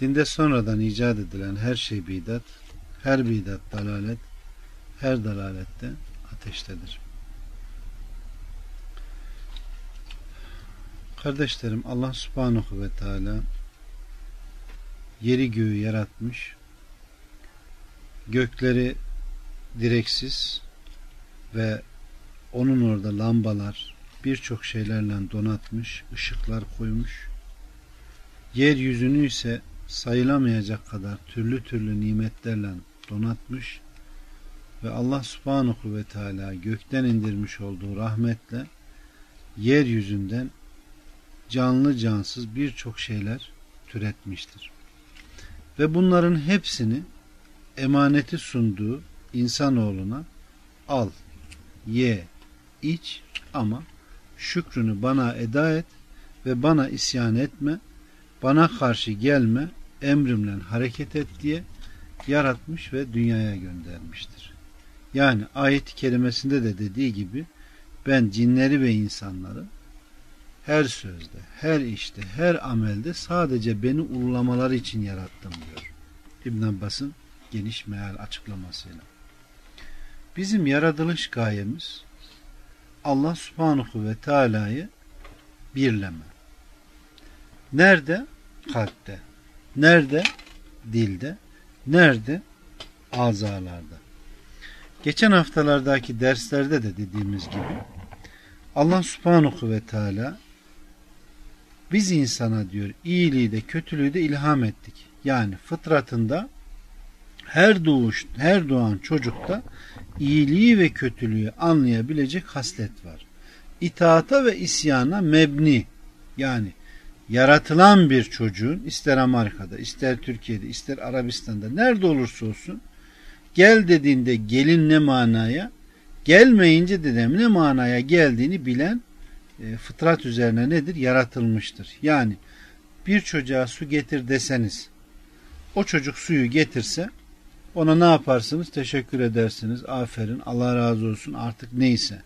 Dinde sonradan icat edilen her şey bidat, her bidat dalalet, her dalalette ateştedir. Kardeşlerim Allah subhanahu ve teala yeri göğü yaratmış, gökleri direksiz ve onun orada lambalar birçok şeylerle donatmış, ışıklar koymuş. Yeryüzünü ise sayılamayacak kadar türlü türlü nimetlerle donatmış ve Allah subhanahu ve teala gökten indirmiş olduğu rahmetle yeryüzünden canlı cansız birçok şeyler türetmiştir. Ve bunların hepsini emaneti sunduğu insanoğluna al, ye, iç ama şükrünü bana eda et ve bana isyan etme, bana karşı gelme, emrimle hareket et diye yaratmış ve dünyaya göndermiştir. Yani ayet kelimesinde de dediği gibi ben cinleri ve insanları her sözde, her işte, her amelde sadece beni ululamaları için yarattım diyor. İbn Abbas'ın geniş meal açıklamasıyla. Bizim yaratılış gayemiz Allah subhanahu ve teala'yı birleme. Nerede? Kalpte. Nerede? Dilde. Nerede? Azalarda. Geçen haftalardaki derslerde de dediğimiz gibi Allah subhanahu ve teala biz insana diyor iyiliği de kötülüğü de ilham ettik. Yani fıtratında her doğuş, her doğan çocukta iyiliği ve kötülüğü anlayabilecek haslet var. İtaata ve isyana mebni yani yaratılan bir çocuğun ister Amerika'da, ister Türkiye'de, ister Arabistan'da nerede olursa olsun gel dediğinde gelin ne manaya, gelmeyince dedem ne manaya geldiğini bilen e, fıtrat üzerine nedir? Yaratılmıştır. Yani bir çocuğa su getir deseniz o çocuk suyu getirse ona ne yaparsınız? Teşekkür edersiniz. Aferin. Allah razı olsun. Artık neyse.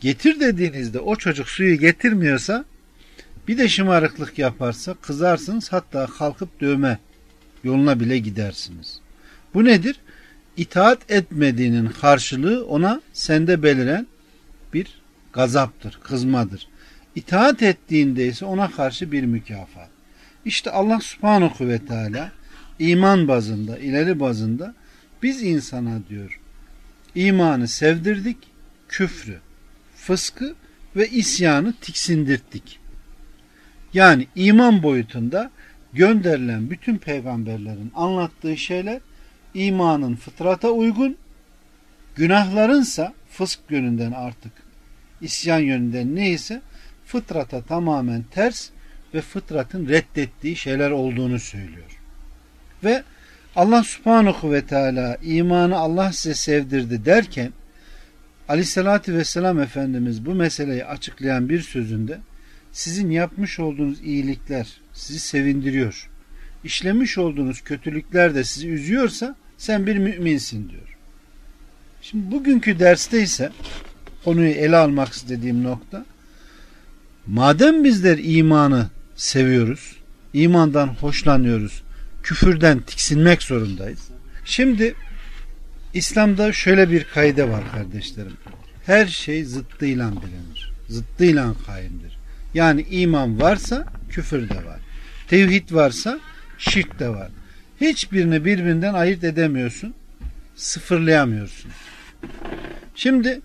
Getir dediğinizde o çocuk suyu getirmiyorsa bir de şımarıklık yaparsa kızarsınız hatta kalkıp dövme yoluna bile gidersiniz. Bu nedir? İtaat etmediğinin karşılığı ona sende beliren bir gazaptır, kızmadır. İtaat ettiğinde ise ona karşı bir mükafat. İşte Allah subhanahu ve teala iman bazında, ileri bazında biz insana diyor imanı sevdirdik, küfrü, fıskı ve isyanı tiksindirttik. Yani iman boyutunda gönderilen bütün peygamberlerin anlattığı şeyler imanın fıtrata uygun, günahlarınsa fısk yönünden artık isyan yönünden neyse fıtrata tamamen ters ve fıtratın reddettiği şeyler olduğunu söylüyor. Ve Allah subhanahu ve teala imanı Allah size sevdirdi derken aleyhissalatü vesselam Efendimiz bu meseleyi açıklayan bir sözünde sizin yapmış olduğunuz iyilikler sizi sevindiriyor. İşlemiş olduğunuz kötülükler de sizi üzüyorsa sen bir müminsin diyor. Şimdi bugünkü derste ise konuyu ele almak istediğim nokta madem bizler imanı seviyoruz, imandan hoşlanıyoruz, küfürden tiksinmek zorundayız. Şimdi İslam'da şöyle bir kaide var kardeşlerim. Her şey zıttıyla bilinir. Zıttıyla kaimdir. Yani iman varsa küfür de var. Tevhid varsa şirk de var. Hiçbirini birbirinden ayırt edemiyorsun. Sıfırlayamıyorsun. Şimdi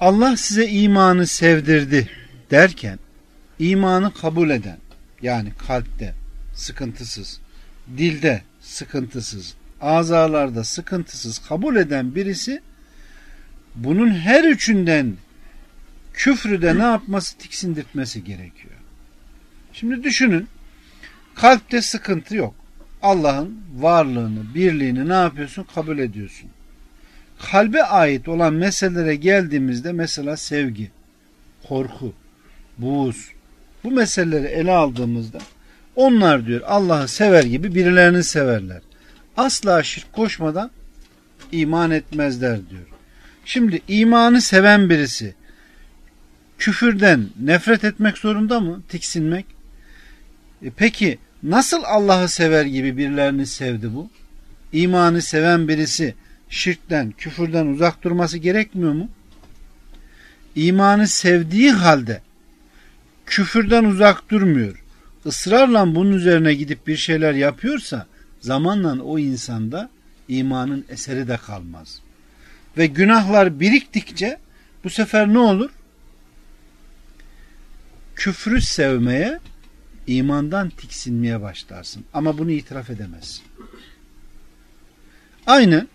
Allah size imanı sevdirdi derken imanı kabul eden yani kalpte sıkıntısız, dilde sıkıntısız, azalarda sıkıntısız kabul eden birisi bunun her üçünden küfrü de ne yapması tiksindirtmesi gerekiyor. Şimdi düşünün Kalpte sıkıntı yok. Allah'ın varlığını, birliğini ne yapıyorsun? Kabul ediyorsun. Kalbe ait olan meselelere geldiğimizde mesela sevgi, korku, buğuz bu meseleleri ele aldığımızda onlar diyor Allah'ı sever gibi birilerini severler. Asla şirk koşmadan iman etmezler diyor. Şimdi imanı seven birisi küfürden nefret etmek zorunda mı? Tiksinmek. E peki nasıl Allah'ı sever gibi birilerini sevdi bu? İmanı seven birisi şirkten, küfürden uzak durması gerekmiyor mu? İmanı sevdiği halde küfürden uzak durmuyor. Israrla bunun üzerine gidip bir şeyler yapıyorsa zamanla o insanda imanın eseri de kalmaz. Ve günahlar biriktikçe bu sefer ne olur? Küfrü sevmeye, imandan tiksinmeye başlarsın. Ama bunu itiraf edemezsin. Aynı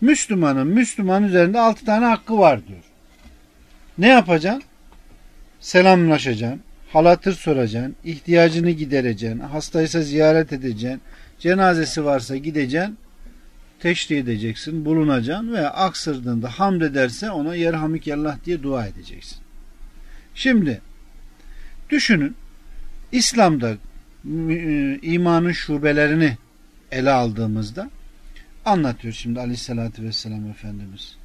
Müslümanın Müslüman üzerinde altı tane hakkı var diyor. Ne yapacaksın? Selamlaşacaksın, halatır soracaksın, ihtiyacını gidereceksin, hastaysa ziyaret edeceksin, cenazesi varsa gideceksin, teşri edeceksin, bulunacaksın ve aksırdığında hamd ederse ona yerhamikallah diye dua edeceksin. Şimdi düşünün İslam'da e, imanın şubelerini ele aldığımızda anlatıyor şimdi aleyhissalatü vesselam Efendimiz.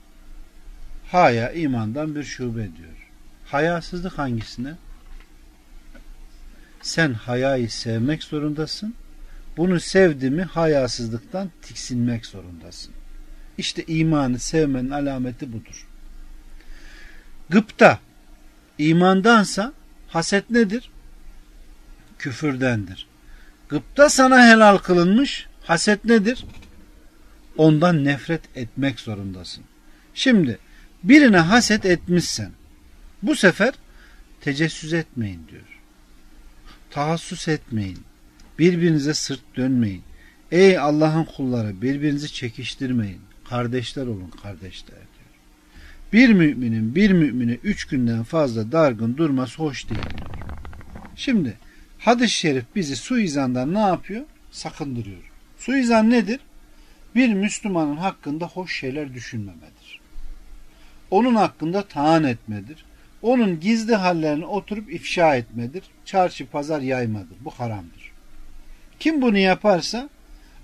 Haya imandan bir şube diyor. Hayasızlık hangisine? Sen hayayı sevmek zorundasın bunu sevdi mi hayasızlıktan tiksinmek zorundasın. İşte imanı sevmenin alameti budur. Gıpta imandansa haset nedir? Küfürdendir. Gıpta sana helal kılınmış haset nedir? Ondan nefret etmek zorundasın. Şimdi birine haset etmişsen bu sefer tecessüs etmeyin diyor. Tahassus etmeyin. Birbirinize sırt dönmeyin. Ey Allah'ın kulları birbirinizi çekiştirmeyin. Kardeşler olun kardeşler. Bir müminin bir mümine üç günden fazla dargın durması hoş değil. Şimdi hadis-i şerif bizi suizandan ne yapıyor? Sakındırıyor. Suizan nedir? Bir Müslümanın hakkında hoş şeyler düşünmemedir. Onun hakkında taan etmedir. Onun gizli hallerini oturup ifşa etmedir. Çarşı pazar yaymadır. Bu haramdır. Kim bunu yaparsa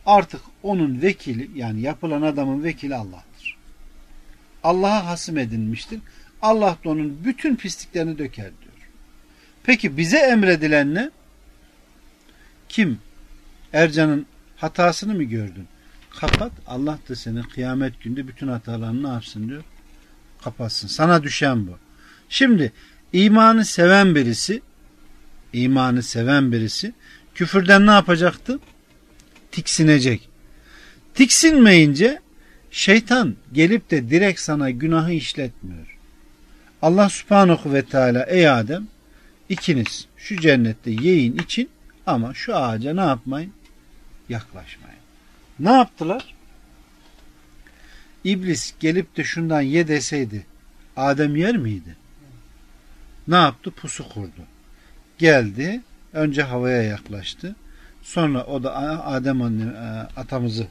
artık onun vekili yani yapılan adamın vekili Allah'tır. Allah'a hasım edilmiştir. Allah da onun bütün pisliklerini döker diyor. Peki bize emredilen ne? Kim? Ercan'ın hatasını mı gördün? Kapat. Allah da senin kıyamet günde bütün hatalarını yapsın diyor? Kapatsın. Sana düşen bu. Şimdi imanı seven birisi imanı seven birisi küfürden ne yapacaktı? Tiksinecek. Tiksinmeyince şeytan gelip de direkt sana günahı işletmiyor. Allah subhanahu ve teala ey Adem ikiniz şu cennette yiyin için ama şu ağaca ne yapmayın? Yaklaşmayın. Ne yaptılar? İblis gelip de şundan ye deseydi Adem yer miydi? Ne yaptı? Pusu kurdu. Geldi Önce havaya yaklaştı. Sonra o da Adem anne, e, atamızı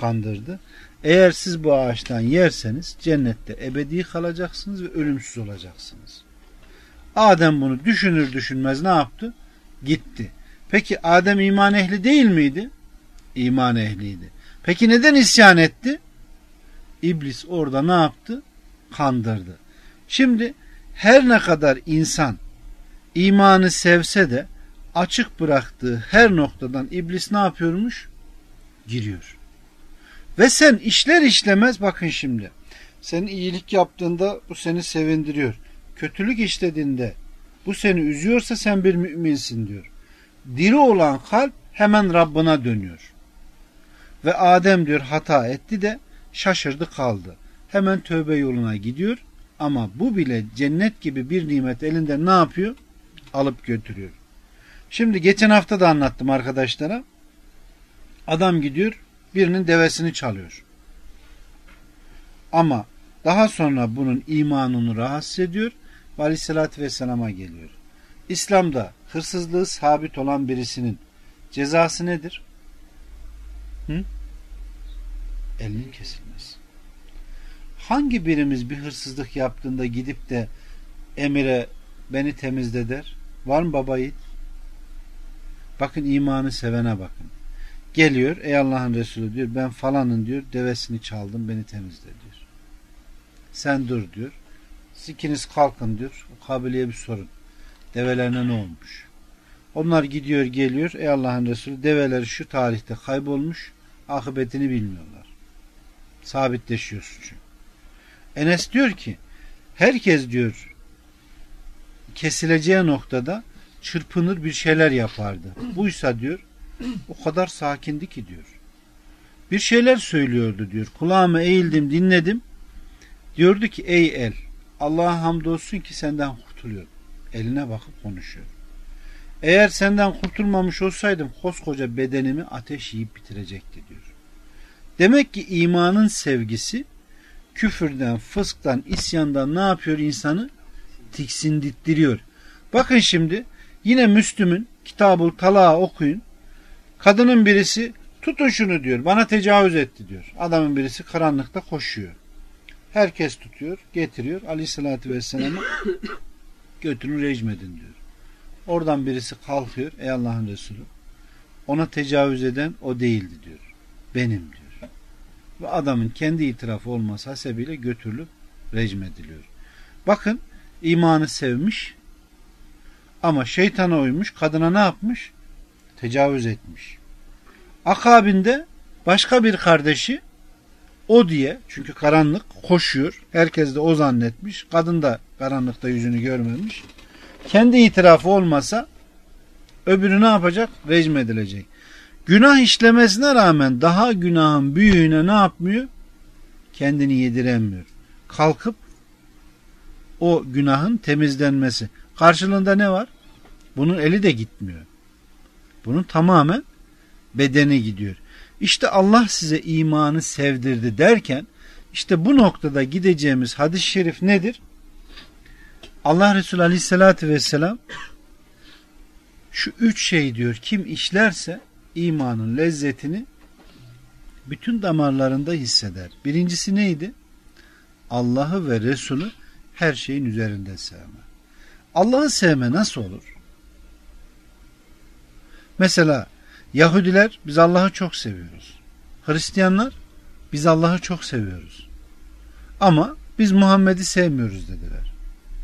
kandırdı. Eğer siz bu ağaçtan yerseniz cennette ebedi kalacaksınız ve ölümsüz olacaksınız. Adem bunu düşünür düşünmez ne yaptı? Gitti. Peki Adem iman ehli değil miydi? İman ehliydi. Peki neden isyan etti? İblis orada ne yaptı? Kandırdı. Şimdi her ne kadar insan imanı sevse de açık bıraktığı her noktadan iblis ne yapıyormuş? Giriyor. Ve sen işler işlemez bakın şimdi. Sen iyilik yaptığında bu seni sevindiriyor. Kötülük işlediğinde bu seni üzüyorsa sen bir müminsin diyor. Diri olan kalp hemen Rabbına dönüyor. Ve Adem diyor hata etti de şaşırdı kaldı. Hemen tövbe yoluna gidiyor ama bu bile cennet gibi bir nimet elinden ne yapıyor? Alıp götürüyor. Şimdi geçen hafta da anlattım arkadaşlara. Adam gidiyor birinin devesini çalıyor. Ama daha sonra bunun imanını rahatsız ediyor ve aleyhissalatü vesselama geliyor. İslam'da hırsızlığı sabit olan birisinin cezası nedir? Hı? Elinin kesilmesi. Hangi birimiz bir hırsızlık yaptığında gidip de emire beni temizle der? Var mı baba? Bakın imanı sevene bakın. Geliyor ey Allah'ın Resulü diyor ben falanın diyor devesini çaldım beni temizle diyor. Sen dur diyor. Siz ikiniz kalkın diyor. O kabileye bir sorun. Develerine ne olmuş? Onlar gidiyor geliyor. Ey Allah'ın Resulü develeri şu tarihte kaybolmuş. Akıbetini bilmiyorlar. Sabitleşiyor suçu. Enes diyor ki herkes diyor kesileceği noktada çırpınır bir şeyler yapardı. Buysa diyor o kadar sakindi ki diyor. Bir şeyler söylüyordu diyor. Kulağıma eğildim dinledim. Diyordu ki ey el Allah'a hamdolsun ki senden kurtuluyorum. Eline bakıp konuşuyor. Eğer senden kurtulmamış olsaydım koskoca bedenimi ateş yiyip bitirecekti diyor. Demek ki imanın sevgisi küfürden, fısktan, isyandan ne yapıyor insanı? Tiksindittiriyor. Bakın şimdi yine Müslüm'ün kitabı talağı okuyun. Kadının birisi tutun şunu diyor. Bana tecavüz etti diyor. Adamın birisi karanlıkta koşuyor. Herkes tutuyor, getiriyor. Aleyhissalatü vesselam'a götürün rejmedin diyor. Oradan birisi kalkıyor. Ey Allah'ın Resulü. Ona tecavüz eden o değildi diyor. Benim diyor. Ve adamın kendi itirafı olması hasebiyle götürülüp rejmediliyor. Bakın imanı sevmiş ama şeytana uymuş. Kadına ne yapmış? Tecavüz etmiş. Akabinde başka bir kardeşi o diye çünkü karanlık koşuyor. Herkes de o zannetmiş. Kadın da karanlıkta yüzünü görmemiş. Kendi itirafı olmasa öbürü ne yapacak? Rejim edilecek. Günah işlemesine rağmen daha günahın büyüğüne ne yapmıyor? Kendini yediremiyor. Kalkıp o günahın temizlenmesi. Karşılığında ne var? Bunun eli de gitmiyor. Bunun tamamen bedeni gidiyor. İşte Allah size imanı sevdirdi derken işte bu noktada gideceğimiz hadis-i şerif nedir? Allah Resulü Aleyhisselatü Vesselam şu üç şey diyor kim işlerse imanın lezzetini bütün damarlarında hisseder. Birincisi neydi? Allah'ı ve Resulü her şeyin üzerinde sevme. Allah'ı sevme nasıl olur? Mesela Yahudiler biz Allah'ı çok seviyoruz. Hristiyanlar biz Allah'ı çok seviyoruz. Ama biz Muhammed'i sevmiyoruz dediler.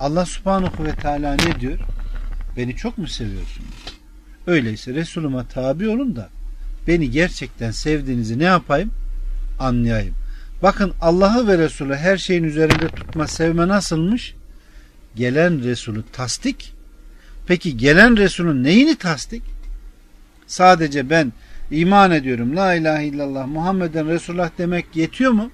Allah subhanahu ve teala ne diyor? Beni çok mu seviyorsunuz? Öyleyse Resulüme tabi olun da beni gerçekten sevdiğinizi ne yapayım? Anlayayım. Bakın Allah'ı ve Resulü her şeyin üzerinde tutma sevme nasılmış? Gelen Resulü tasdik. Peki gelen Resulün neyini tasdik? Sadece ben iman ediyorum. La ilahe illallah Muhammeden Resulullah demek yetiyor mu?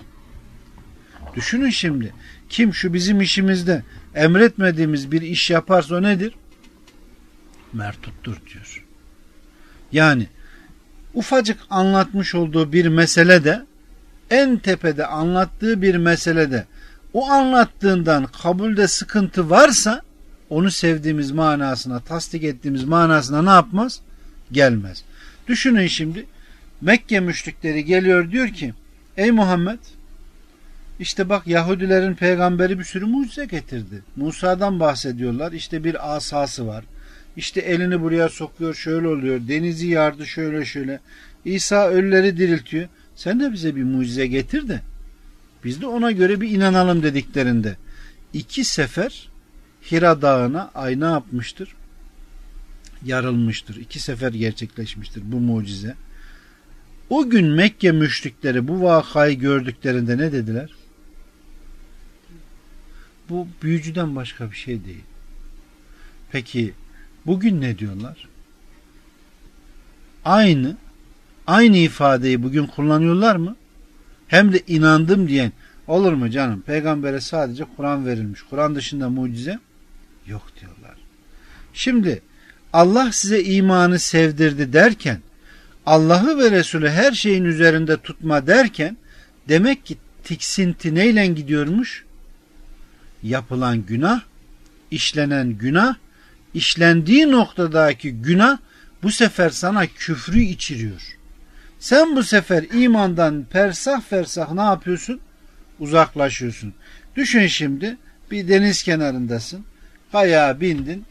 Düşünün şimdi. Kim şu bizim işimizde emretmediğimiz bir iş yaparsa o nedir? Mertuttur diyor. Yani ufacık anlatmış olduğu bir meselede en tepede anlattığı bir meselede o anlattığından kabulde sıkıntı varsa onu sevdiğimiz manasına, tasdik ettiğimiz manasına ne yapmaz? Gelmez. Düşünün şimdi Mekke müşrikleri geliyor diyor ki ey Muhammed işte bak Yahudilerin peygamberi bir sürü mucize getirdi. Musa'dan bahsediyorlar. İşte bir asası var. İşte elini buraya sokuyor şöyle oluyor. Denizi yardı şöyle şöyle. İsa ölüleri diriltiyor. Sen de bize bir mucize getir de biz de ona göre bir inanalım dediklerinde iki sefer Hira Dağı'na ay ne yapmıştır? Yarılmıştır. İki sefer gerçekleşmiştir bu mucize. O gün Mekke müşrikleri bu vakayı gördüklerinde ne dediler? Bu büyücüden başka bir şey değil. Peki bugün ne diyorlar? Aynı aynı ifadeyi bugün kullanıyorlar mı? Hem de inandım diyen olur mu canım? Peygambere sadece Kur'an verilmiş. Kur'an dışında mucize yok diyorlar. Şimdi Allah size imanı sevdirdi derken Allah'ı ve Resulü her şeyin üzerinde tutma derken demek ki tiksinti neyle gidiyormuş? Yapılan günah, işlenen günah, işlendiği noktadaki günah bu sefer sana küfrü içiriyor. Sen bu sefer imandan persah fersah ne yapıyorsun? Uzaklaşıyorsun. Düşün şimdi bir deniz kenarındasın. Kayağa bindin.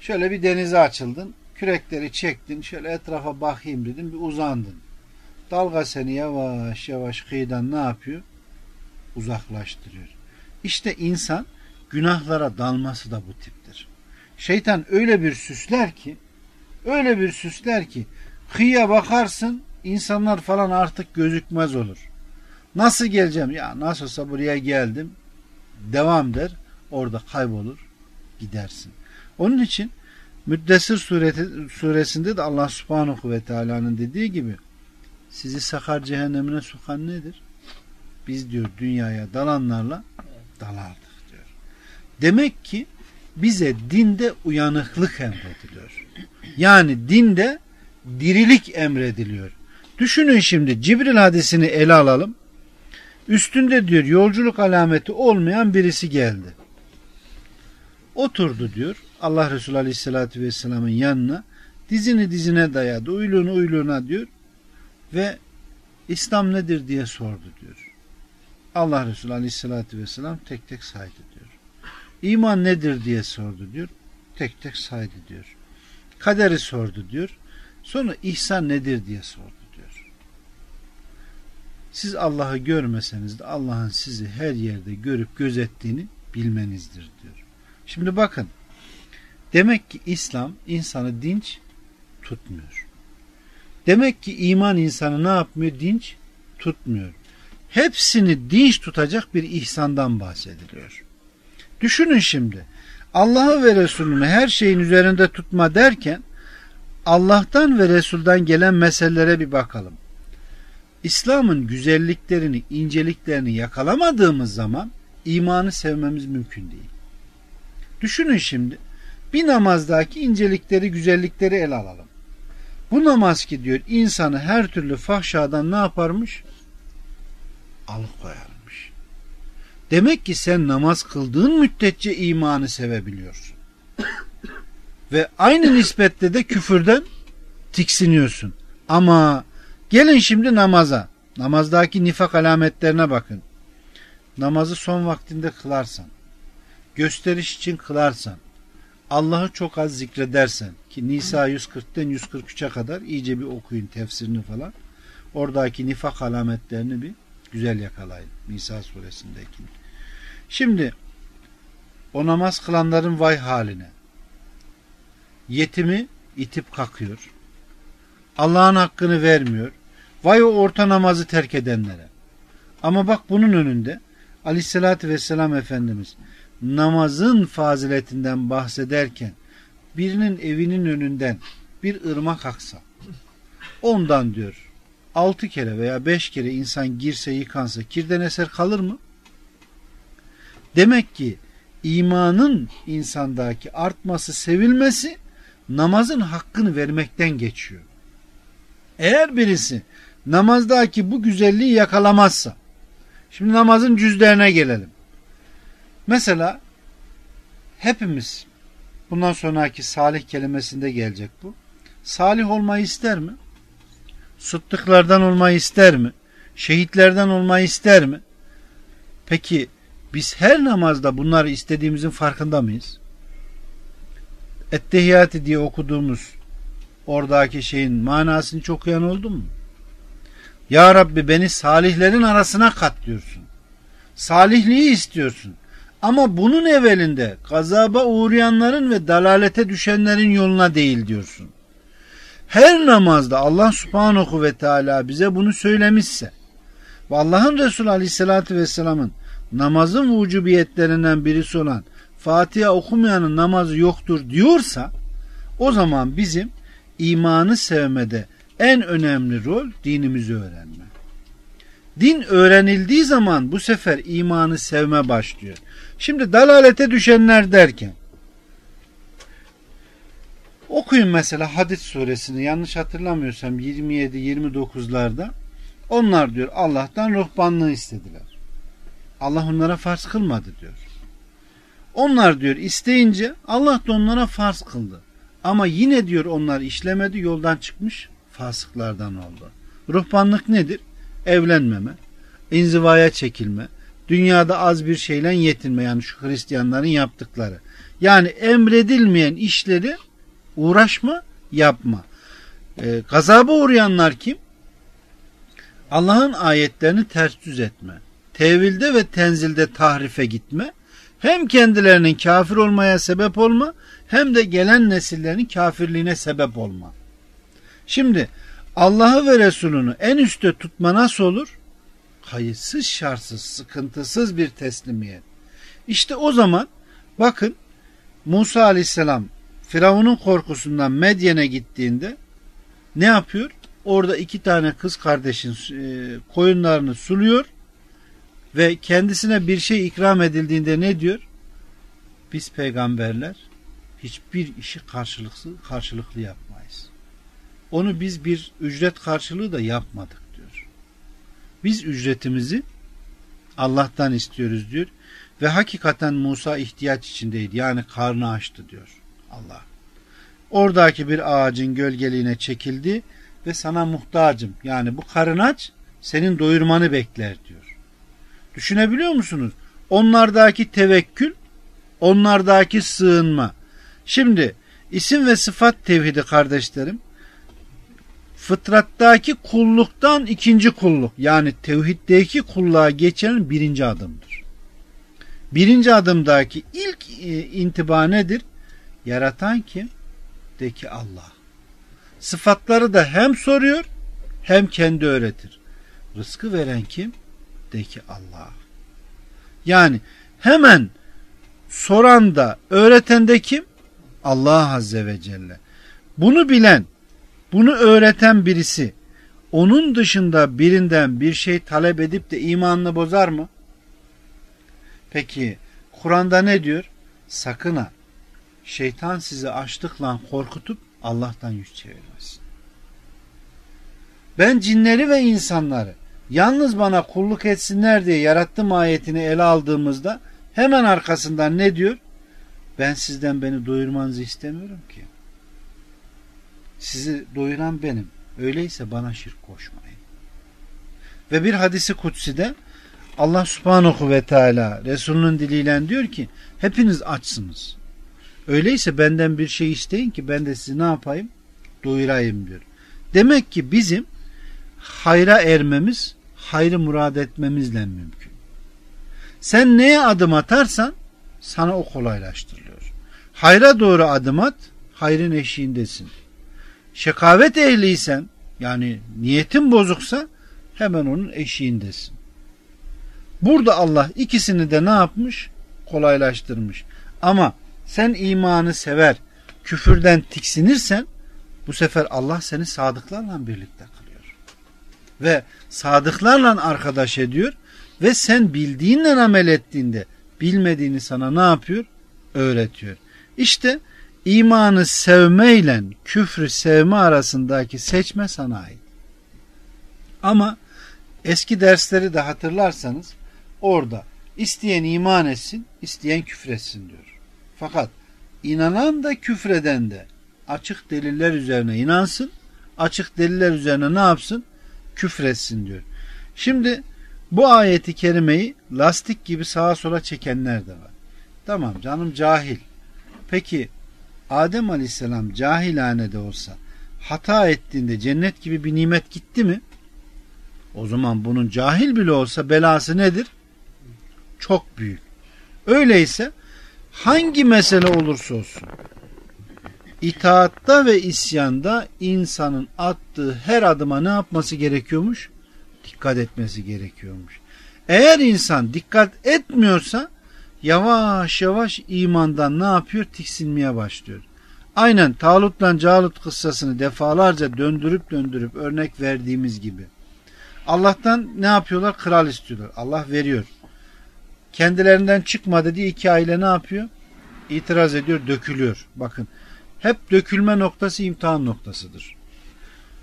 Şöyle bir denize açıldın. Kürekleri çektin. Şöyle etrafa bakayım dedin. Bir uzandın. Dalga seni yavaş yavaş kıyıdan ne yapıyor? Uzaklaştırıyor. İşte insan günahlara dalması da bu tiptir. Şeytan öyle bir süsler ki öyle bir süsler ki kıyıya bakarsın insanlar falan artık gözükmez olur. Nasıl geleceğim? Ya nasıl olsa buraya geldim. Devam der. Orada kaybolur. Gidersin. Onun için Müddessir sureti, suresinde de Allah subhanahu ve teala'nın dediği gibi sizi sakar cehennemine sokan nedir? Biz diyor dünyaya dalanlarla dalardık diyor. Demek ki bize dinde uyanıklık emrediliyor. Yani dinde dirilik emrediliyor. Düşünün şimdi Cibril hadisini ele alalım. Üstünde diyor yolculuk alameti olmayan birisi geldi. Oturdu diyor Allah Resulü Aleyhisselatü Vesselam'ın yanına dizini dizine dayadı. Uyluğunu uyluğuna diyor ve İslam nedir diye sordu diyor. Allah Resulü Aleyhisselatü Vesselam tek tek saydı diyor. İman nedir diye sordu diyor. Tek tek saydı diyor. Kaderi sordu diyor. Sonra ihsan nedir diye sordu diyor. Siz Allah'ı görmeseniz de Allah'ın sizi her yerde görüp gözettiğini bilmenizdir diyor. Şimdi bakın demek ki İslam insanı dinç tutmuyor. Demek ki iman insanı ne yapmıyor? Dinç tutmuyor. Hepsini dinç tutacak bir ihsandan bahsediliyor. Düşünün şimdi. Allah'ı ve Resulünü her şeyin üzerinde tutma derken Allah'tan ve Resul'dan gelen meselelere bir bakalım. İslam'ın güzelliklerini, inceliklerini yakalamadığımız zaman imanı sevmemiz mümkün değil. Düşünün şimdi bir namazdaki incelikleri, güzellikleri ele alalım. Bu namaz ki diyor insanı her türlü fahşadan ne yaparmış? Alıkoyarmış. Demek ki sen namaz kıldığın müddetçe imanı sevebiliyorsun. Ve aynı nispette de küfürden tiksiniyorsun. Ama gelin şimdi namaza. Namazdaki nifak alametlerine bakın. Namazı son vaktinde kılarsan, gösteriş için kılarsan, Allah'ı çok az zikredersen ki Nisa 140'ten 143'e kadar iyice bir okuyun tefsirini falan. Oradaki nifak alametlerini bir güzel yakalayın. Nisa suresindeki. Şimdi o namaz kılanların vay haline. Yetimi itip kakıyor. Allah'ın hakkını vermiyor. Vay o orta namazı terk edenlere. Ama bak bunun önünde Aleyhisselatü Vesselam Efendimiz namazın faziletinden bahsederken birinin evinin önünden bir ırmak aksa ondan diyor altı kere veya beş kere insan girse yıkansa kirden eser kalır mı? Demek ki imanın insandaki artması, sevilmesi namazın hakkını vermekten geçiyor. Eğer birisi namazdaki bu güzelliği yakalamazsa, şimdi namazın cüzlerine gelelim. Mesela hepimiz bundan sonraki salih kelimesinde gelecek bu. Salih olmayı ister mi? Sıddıklardan olmayı ister mi? Şehitlerden olmayı ister mi? Peki biz her namazda bunları istediğimizin farkında mıyız? Ettehiyatı diye okuduğumuz oradaki şeyin manasını çok okuyan oldu mu? Ya Rabbi beni salihlerin arasına kat diyorsun. Salihliği istiyorsun. Ama bunun evvelinde gazaba uğrayanların ve dalalete düşenlerin yoluna değil diyorsun. Her namazda Allah subhanahu ve teala bize bunu söylemişse ve Allah'ın Resulü aleyhissalatü vesselamın namazın vücubiyetlerinden birisi olan Fatiha okumayanın namazı yoktur diyorsa o zaman bizim imanı sevmede en önemli rol dinimizi öğrenme. Din öğrenildiği zaman bu sefer imanı sevme başlıyor. Şimdi dalalete düşenler derken okuyun mesela Hadis suresini yanlış hatırlamıyorsam 27-29'larda onlar diyor Allah'tan ruhbanlığı istediler. Allah onlara farz kılmadı diyor. Onlar diyor isteyince Allah da onlara farz kıldı. Ama yine diyor onlar işlemedi yoldan çıkmış fasıklardan oldu. Ruhbanlık nedir? Evlenmeme, inzivaya çekilme, dünyada az bir şeyle yetinme yani şu Hristiyanların yaptıkları. Yani emredilmeyen işleri uğraşma, yapma. E, gazaba uğrayanlar kim? Allah'ın ayetlerini ters düz etme. Tevilde ve tenzilde tahrife gitme. Hem kendilerinin kafir olmaya sebep olma hem de gelen nesillerin kafirliğine sebep olma. Şimdi Allah'ı ve Resulünü en üstte tutma nasıl olur? Kayıtsız, şartsız, sıkıntısız bir teslimiyet. İşte o zaman bakın Musa aleyhisselam Firavun'un korkusundan Medyen'e gittiğinde ne yapıyor? Orada iki tane kız kardeşin e, koyunlarını suluyor ve kendisine bir şey ikram edildiğinde ne diyor? Biz peygamberler hiçbir işi karşılıksız, karşılıklı yapmayız. Onu biz bir ücret karşılığı da yapmadık. Biz ücretimizi Allah'tan istiyoruz diyor. Ve hakikaten Musa ihtiyaç içindeydi. Yani karnı açtı diyor Allah. Oradaki bir ağacın gölgeliğine çekildi ve sana muhtacım. Yani bu karın aç senin doyurmanı bekler diyor. Düşünebiliyor musunuz? Onlardaki tevekkül, onlardaki sığınma. Şimdi isim ve sıfat tevhidi kardeşlerim fıtrattaki kulluktan ikinci kulluk yani tevhiddeki kulluğa geçen birinci adımdır. Birinci adımdaki ilk e, intiba nedir? Yaratan kim? De ki Allah. Sıfatları da hem soruyor hem kendi öğretir. Rızkı veren kim? De ki Allah. Yani hemen soran da öğreten de kim? Allah Azze ve Celle. Bunu bilen, bunu öğreten birisi onun dışında birinden bir şey talep edip de imanını bozar mı? Peki Kur'an'da ne diyor? Sakın ha şeytan sizi açlıkla korkutup Allah'tan yüz çevirmesin. Ben cinleri ve insanları yalnız bana kulluk etsinler diye yarattım ayetini ele aldığımızda hemen arkasından ne diyor? Ben sizden beni doyurmanızı istemiyorum ki. Sizi doyuran benim. Öyleyse bana şirk koşmayın. Ve bir hadisi kutside Allah subhanahu ve teala Resulünün diliyle diyor ki hepiniz açsınız. Öyleyse benden bir şey isteyin ki ben de sizi ne yapayım? Doyurayım diyor. Demek ki bizim hayra ermemiz, hayrı murad etmemizle mümkün. Sen neye adım atarsan sana o kolaylaştırılıyor. Hayra doğru adım at, hayrın eşiğindesin. Şekavet ehliysen, yani niyetin bozuksa hemen onun eşiğindesin. Burada Allah ikisini de ne yapmış? Kolaylaştırmış. Ama sen imanı sever, küfürden tiksinirsen bu sefer Allah seni sadıklarla birlikte kılıyor. Ve sadıklarla arkadaş ediyor ve sen bildiğinle amel ettiğinde bilmediğini sana ne yapıyor? Öğretiyor. İşte imanı sevmeyle küfrü sevme arasındaki seçme sana ait. Ama eski dersleri de hatırlarsanız orada isteyen iman etsin, isteyen küfretsin diyor. Fakat inanan da küfreden de açık deliller üzerine inansın, açık deliller üzerine ne yapsın? Küfretsin diyor. Şimdi bu ayeti kerimeyi lastik gibi sağa sola çekenler de var. Tamam canım cahil. Peki Adem Aleyhisselam cahilane de olsa hata ettiğinde cennet gibi bir nimet gitti mi? O zaman bunun cahil bile olsa belası nedir? Çok büyük. Öyleyse hangi mesele olursa olsun itaatta ve isyanda insanın attığı her adıma ne yapması gerekiyormuş? Dikkat etmesi gerekiyormuş. Eğer insan dikkat etmiyorsa yavaş yavaş imandan ne yapıyor? Tiksinmeye başlıyor. Aynen Talut'la Calut kıssasını defalarca döndürüp döndürüp örnek verdiğimiz gibi. Allah'tan ne yapıyorlar? Kral istiyorlar. Allah veriyor. Kendilerinden çıkmadı diye iki aile ne yapıyor? İtiraz ediyor, dökülüyor. Bakın hep dökülme noktası imtihan noktasıdır.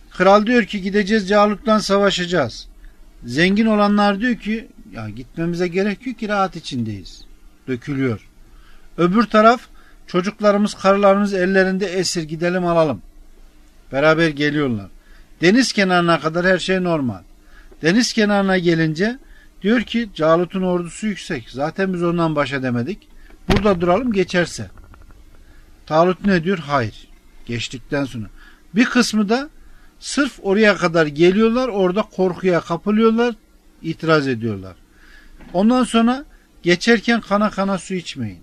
Kral diyor ki gideceğiz Calut'tan savaşacağız. Zengin olanlar diyor ki ya gitmemize gerek yok ki rahat içindeyiz. Dökülüyor. Öbür taraf Çocuklarımız, karılarımız ellerinde esir gidelim alalım. Beraber geliyorlar. Deniz kenarına kadar her şey normal. Deniz kenarına gelince diyor ki Calut'un ordusu yüksek. Zaten biz ondan baş edemedik. Burada duralım geçerse. Talut ne diyor? Hayır. Geçtikten sonra. Bir kısmı da sırf oraya kadar geliyorlar. Orada korkuya kapılıyorlar. itiraz ediyorlar. Ondan sonra geçerken kana kana su içmeyin.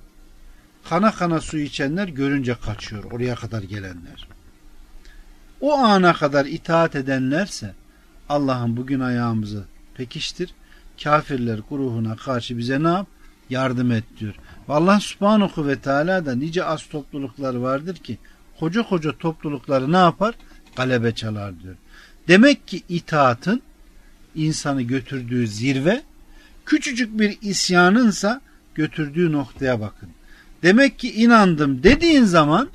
Kana kana su içenler görünce kaçıyor. Oraya kadar gelenler. O ana kadar itaat edenlerse Allah'ın bugün ayağımızı pekiştir. Kafirler gruhuna karşı bize ne yap? Yardım et diyor. Ve Allah subhanahu ve teala da nice az topluluklar vardır ki koca koca toplulukları ne yapar? Galebe çalar diyor. Demek ki itaatın insanı götürdüğü zirve küçücük bir isyanınsa götürdüğü noktaya bakın. Demek ki inandım dediğin zaman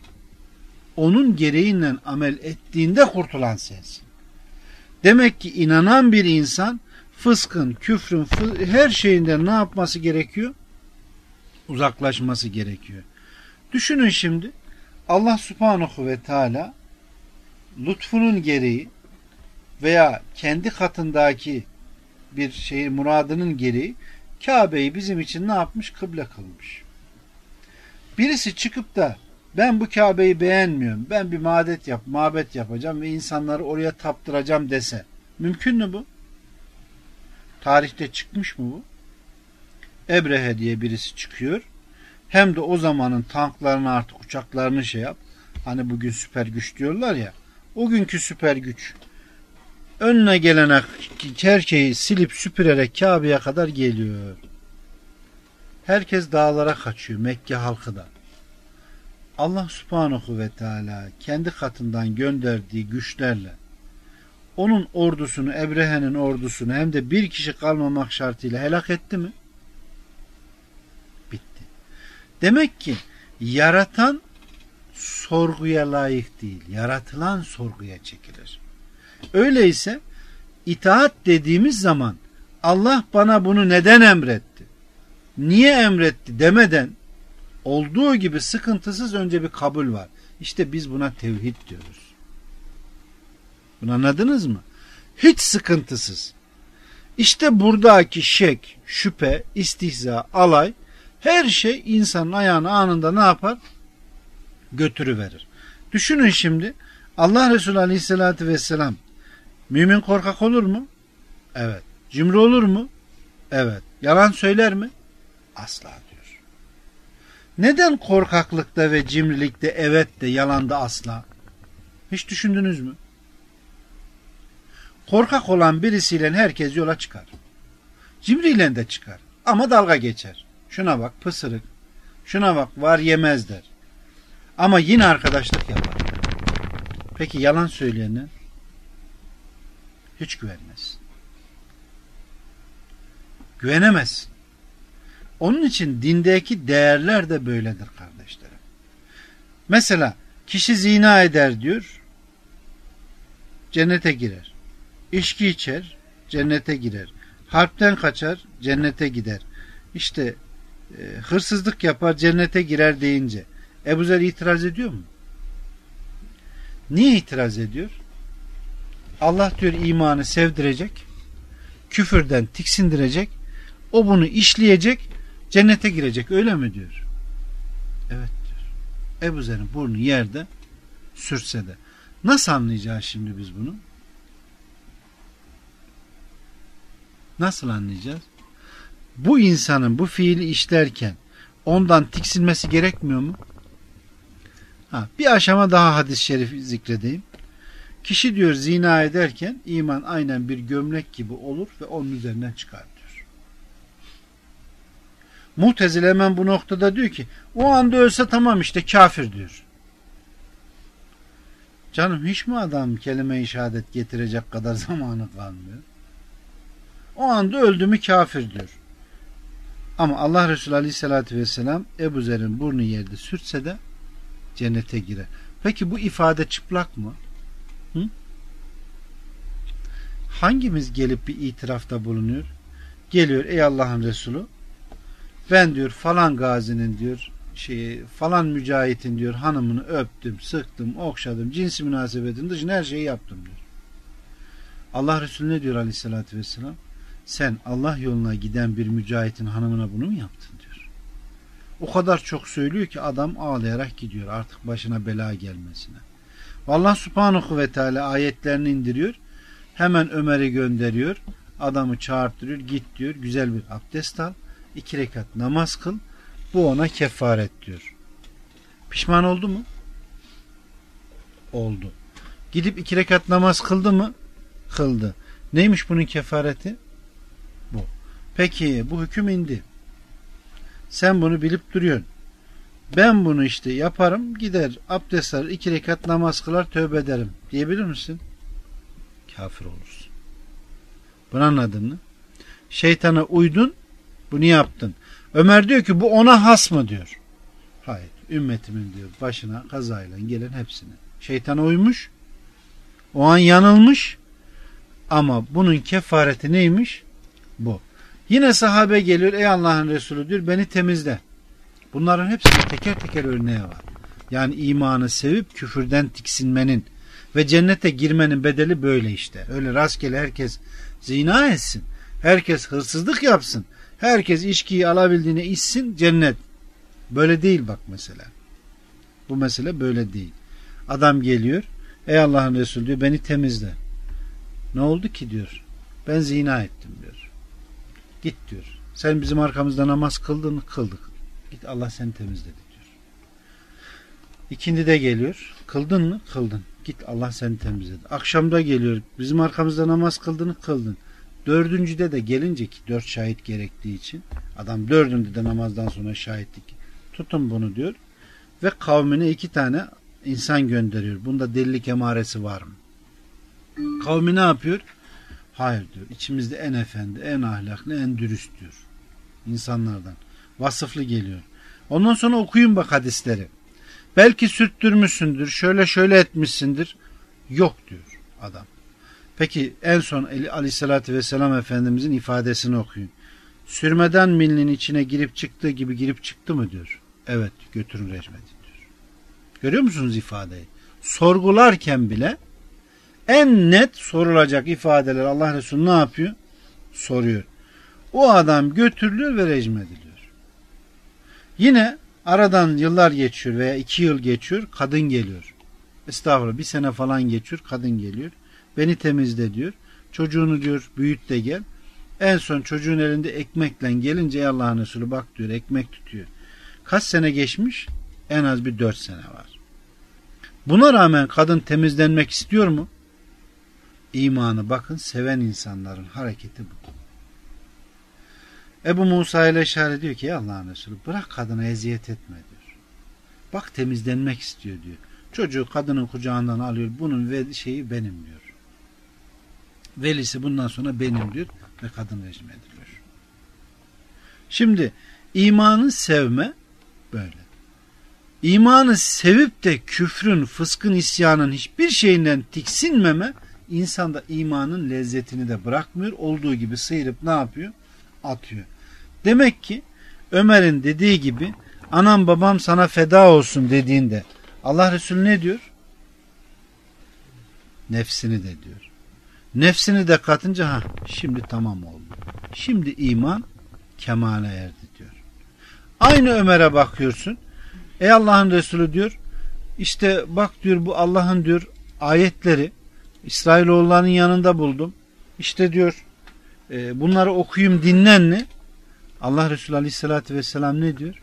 onun gereğiyle amel ettiğinde kurtulan sensin. Demek ki inanan bir insan fıskın, küfrün, her şeyinden ne yapması gerekiyor? Uzaklaşması gerekiyor. Düşünün şimdi Allah subhanahu ve teala lütfunun gereği veya kendi katındaki bir şey muradının gereği Kabe'yi bizim için ne yapmış? Kıble kılmış. Birisi çıkıp da ben bu Kabe'yi beğenmiyorum. Ben bir madet yap, mabet yapacağım ve insanları oraya taptıracağım dese. Mümkün mü bu? Tarihte çıkmış mı bu? Ebrehe diye birisi çıkıyor. Hem de o zamanın tanklarını artık uçaklarını şey yap. Hani bugün süper güç diyorlar ya. O günkü süper güç. Önüne gelene her şeyi silip süpürerek Kabe'ye kadar geliyor. Herkes dağlara kaçıyor Mekke halkı da. Allah subhanahu ve teala kendi katından gönderdiği güçlerle onun ordusunu, Ebrehe'nin ordusunu hem de bir kişi kalmamak şartıyla helak etti mi? Bitti. Demek ki yaratan sorguya layık değil. Yaratılan sorguya çekilir. Öyleyse itaat dediğimiz zaman Allah bana bunu neden emretti? Niye emretti demeden olduğu gibi sıkıntısız önce bir kabul var. İşte biz buna tevhid diyoruz. Bunu anladınız mı? Hiç sıkıntısız. İşte buradaki şek, şüphe, istihza, alay her şey insanın ayağını anında ne yapar? Götürüverir. Düşünün şimdi Allah Resulü Aleyhisselatü Vesselam mümin korkak olur mu? Evet. Cimri olur mu? Evet. Yalan söyler mi? Asla diyor. Neden korkaklıkta ve cimrilikte evet de yalanda asla? Hiç düşündünüz mü? Korkak olan birisiyle herkes yola çıkar. Cimriyle de çıkar. Ama dalga geçer. Şuna bak pısırık. Şuna bak var yemez der. Ama yine arkadaşlık yapar. Peki yalan söyleyene hiç güvenmez. Güvenemez. Onun için dindeki değerler de böyledir kardeşlerim. Mesela kişi zina eder diyor, cennete girer. İçki içer, cennete girer. Harpten kaçar, cennete gider. İşte e, hırsızlık yapar, cennete girer deyince Ebu Zer itiraz ediyor mu? Niye itiraz ediyor? Allah diyor imanı sevdirecek, küfürden tiksindirecek, o bunu işleyecek, cennete girecek. Öyle mi diyor? Evet diyor. Ebu Zer'in burnu yerde sürse de. Nasıl anlayacağız şimdi biz bunu? Nasıl anlayacağız? Bu insanın bu fiili işlerken ondan tiksinmesi gerekmiyor mu? Ha, bir aşama daha hadis-i şerif zikredeyim. Kişi diyor zina ederken iman aynen bir gömlek gibi olur ve onun üzerinden çıkar diyor. Muhtezile hemen bu noktada diyor ki o anda ölse tamam işte kafir diyor. Canım hiç mi adam kelime-i şehadet getirecek kadar zamanı kalmıyor? O anda öldü mü kafir diyor. Ama Allah Resulü Aleyhisselatü Vesselam Ebu Zer'in burnu yerde sürtse de cennete girer. Peki bu ifade çıplak mı? Hı? Hangimiz gelip bir itirafta bulunuyor? Geliyor ey Allah'ın Resulü ben diyor falan gazinin diyor şeyi falan mücahitin diyor hanımını öptüm, sıktım, okşadım, cinsi münasebetin dışında her şeyi yaptım diyor. Allah Resulü ne diyor aleyhissalatü vesselam? Sen Allah yoluna giden bir mücahitin hanımına bunu mu yaptın diyor. O kadar çok söylüyor ki adam ağlayarak gidiyor artık başına bela gelmesine. Allah subhanahu ve teala ayetlerini indiriyor. Hemen Ömer'i gönderiyor. Adamı çağırtırıyor. Git diyor. Güzel bir abdest al. iki rekat namaz kıl. Bu ona kefaret diyor. Pişman oldu mu? Oldu. Gidip iki rekat namaz kıldı mı? Kıldı. Neymiş bunun kefareti? Bu. Peki bu hüküm indi. Sen bunu bilip duruyorsun. Ben bunu işte yaparım gider abdest alır iki rekat namaz kılar tövbe ederim diyebilir misin? Kafir olursun. Bunu anladın mı? Şeytana uydun bunu yaptın. Ömer diyor ki bu ona has mı diyor. Hayır. Ümmetimin diyor başına kazayla gelen hepsini. Şeytana uymuş. O an yanılmış. Ama bunun kefareti neymiş? Bu. Yine sahabe geliyor ey Allah'ın Resulü diyor beni temizle. Bunların hepsinin teker teker örneği var. Yani imanı sevip küfürden tiksinmenin ve cennete girmenin bedeli böyle işte. Öyle rastgele herkes zina etsin. Herkes hırsızlık yapsın. Herkes içkiyi alabildiğine içsin cennet. Böyle değil bak mesela. Bu mesele böyle değil. Adam geliyor. Ey Allah'ın Resulü diyor beni temizle. Ne oldu ki diyor. Ben zina ettim diyor. Git diyor. Sen bizim arkamızda namaz kıldın? Kıldık. Git Allah seni temizledi diyor. İkindi de geliyor. Kıldın mı? Kıldın. Git Allah seni temizledi. Akşamda geliyor. Bizim arkamızda namaz kıldın kıldın. Dördüncüde de gelince ki dört şahit gerektiği için adam dördünde de namazdan sonra şahitlik tutun bunu diyor ve kavmine iki tane insan gönderiyor. Bunda delilik emaresi var mı? Kavmi ne yapıyor? Hayır diyor. İçimizde en efendi, en ahlaklı, en dürüst diyor. İnsanlardan. Vasıflı geliyor. Ondan sonra okuyun bak hadisleri. Belki sürttürmüşsündür, şöyle şöyle etmişsindir. Yok diyor adam. Peki en son aleyhissalatü vesselam Efendimizin ifadesini okuyun. Sürmeden milinin içine girip çıktığı gibi girip çıktı mı diyor. Evet götürün rejmedi diyor. Görüyor musunuz ifadeyi? Sorgularken bile en net sorulacak ifadeler Allah Resulü ne yapıyor? Soruyor. O adam götürülüyor ve rejim ediliyor. Yine aradan yıllar geçiyor veya iki yıl geçiyor kadın geliyor. Estağfurullah bir sene falan geçiyor kadın geliyor. Beni temizle diyor. Çocuğunu diyor büyüt de gel. En son çocuğun elinde ekmekle gelince Allah'ın Resulü bak diyor ekmek tutuyor. Kaç sene geçmiş? En az bir dört sene var. Buna rağmen kadın temizlenmek istiyor mu? İmanı bakın seven insanların hareketi bu. Ebu Musa ile işaret diyor ki Allah'ın Resulü bırak kadına eziyet etme diyor. Bak temizlenmek istiyor diyor. Çocuğu kadının kucağından alıyor. Bunun şeyi benim diyor. Velisi bundan sonra benim diyor ve kadın rejim ediliyor. Şimdi imanı sevme böyle. İmanı sevip de küfrün, fıskın, isyanın hiçbir şeyinden tiksinmeme insanda imanın lezzetini de bırakmıyor. Olduğu gibi sıyırıp ne yapıyor? Atıyor. Demek ki Ömer'in dediği gibi anam babam sana feda olsun dediğinde Allah Resulü ne diyor? Nefsini de diyor. Nefsini de katınca ha şimdi tamam oldu. Şimdi iman kemale erdi diyor. Aynı Ömer'e bakıyorsun. Ey Allah'ın Resulü diyor işte bak diyor bu Allah'ın diyor ayetleri İsrailoğullarının yanında buldum. İşte diyor e, bunları okuyayım dinlen ne? Allah Resulü Aleyhisselatü Vesselam ne diyor?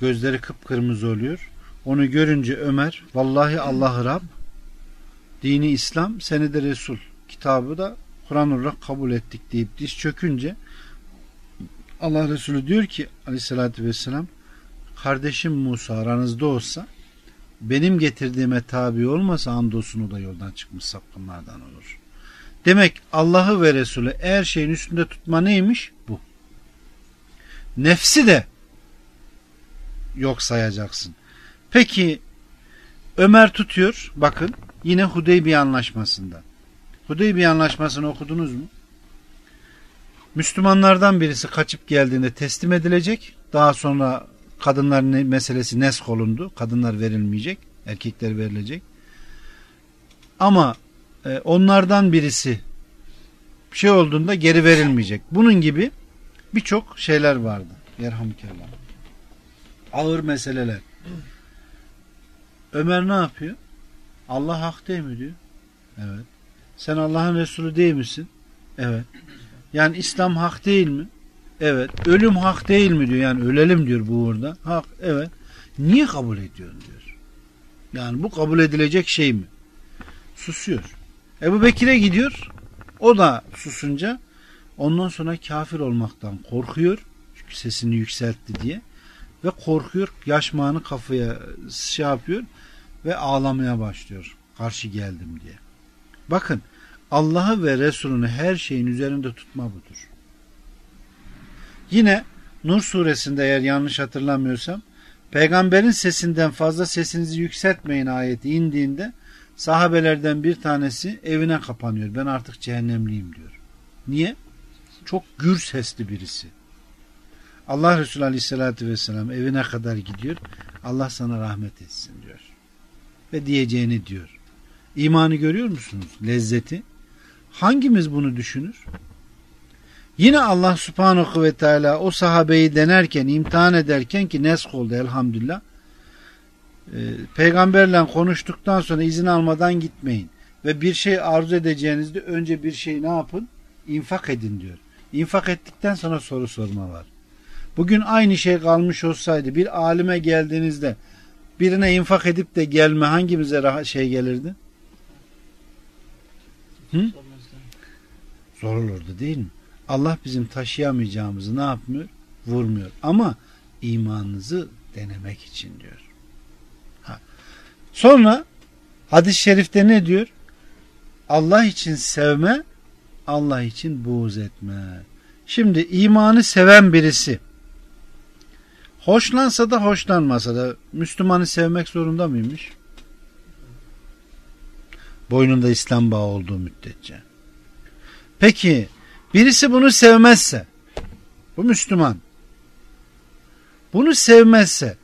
Gözleri kıpkırmızı oluyor. Onu görünce Ömer vallahi Allah Rab dini İslam seni de Resul kitabı da Kur'an olarak kabul ettik deyip diz çökünce Allah Resulü diyor ki aleyhissalatü vesselam kardeşim Musa aranızda olsa benim getirdiğime tabi olmasa andolsun o da yoldan çıkmış sapkınlardan olur. Demek Allah'ı ve Resulü her şeyin üstünde tutma neymiş? Bu. Nefsi de yok sayacaksın. Peki Ömer tutuyor bakın yine Hudeybiye anlaşmasında. Hudeybiye anlaşmasını okudunuz mu? Müslümanlardan birisi kaçıp geldiğinde teslim edilecek Daha sonra kadınlar meselesi nesk olundu. Kadınlar verilmeyecek. Erkekler verilecek. Ama onlardan birisi bir şey olduğunda geri verilmeyecek. Bunun gibi birçok şeyler vardı. Yerhamdülillah. Ağır meseleler. Ömer ne yapıyor? Allah hak değil mi diyor. Evet. Sen Allah'ın Resulü değil misin? Evet. Yani İslam hak değil mi? Evet. Ölüm hak değil mi diyor. Yani ölelim diyor bu uğurda. Hak. Evet. Niye kabul ediyorsun diyor. Yani bu kabul edilecek şey mi? Susuyor. Ebu Bekir'e gidiyor. O da susunca ondan sonra kafir olmaktan korkuyor. Çünkü sesini yükseltti diye. Ve korkuyor. Yaşmağını kafaya şey yapıyor. Ve ağlamaya başlıyor. Karşı geldim diye. Bakın Allah'ı ve Resulünü her şeyin üzerinde tutma budur. Yine Nur suresinde eğer yanlış hatırlamıyorsam peygamberin sesinden fazla sesinizi yükseltmeyin ayeti indiğinde sahabelerden bir tanesi evine kapanıyor. Ben artık cehennemliyim diyor. Niye? Çok gür sesli birisi. Allah Resulü Aleyhisselatü Vesselam evine kadar gidiyor. Allah sana rahmet etsin diyor. Ve diyeceğini diyor. İmanı görüyor musunuz? Lezzeti. Hangimiz bunu düşünür? Yine Allah subhanahu ve teala o sahabeyi denerken, imtihan ederken ki nesk oldu elhamdülillah. E, peygamberle konuştuktan sonra izin almadan gitmeyin. Ve bir şey arzu edeceğinizde önce bir şey ne yapın? İnfak edin diyor. İnfak ettikten sonra soru sorma var. Bugün aynı şey kalmış olsaydı bir alime geldiğinizde birine infak edip de gelme hangimize şey gelirdi? Hı? Zor olurdu değil mi? Allah bizim taşıyamayacağımızı ne yapmıyor? Vurmuyor. Ama imanınızı denemek için diyor. Sonra hadis-i şerifte ne diyor? Allah için sevme, Allah için buğz etme. Şimdi imanı seven birisi hoşlansa da hoşlanmasa da Müslümanı sevmek zorunda mıymış? Boynunda İslam bağı olduğu müddetçe. Peki birisi bunu sevmezse bu Müslüman bunu sevmezse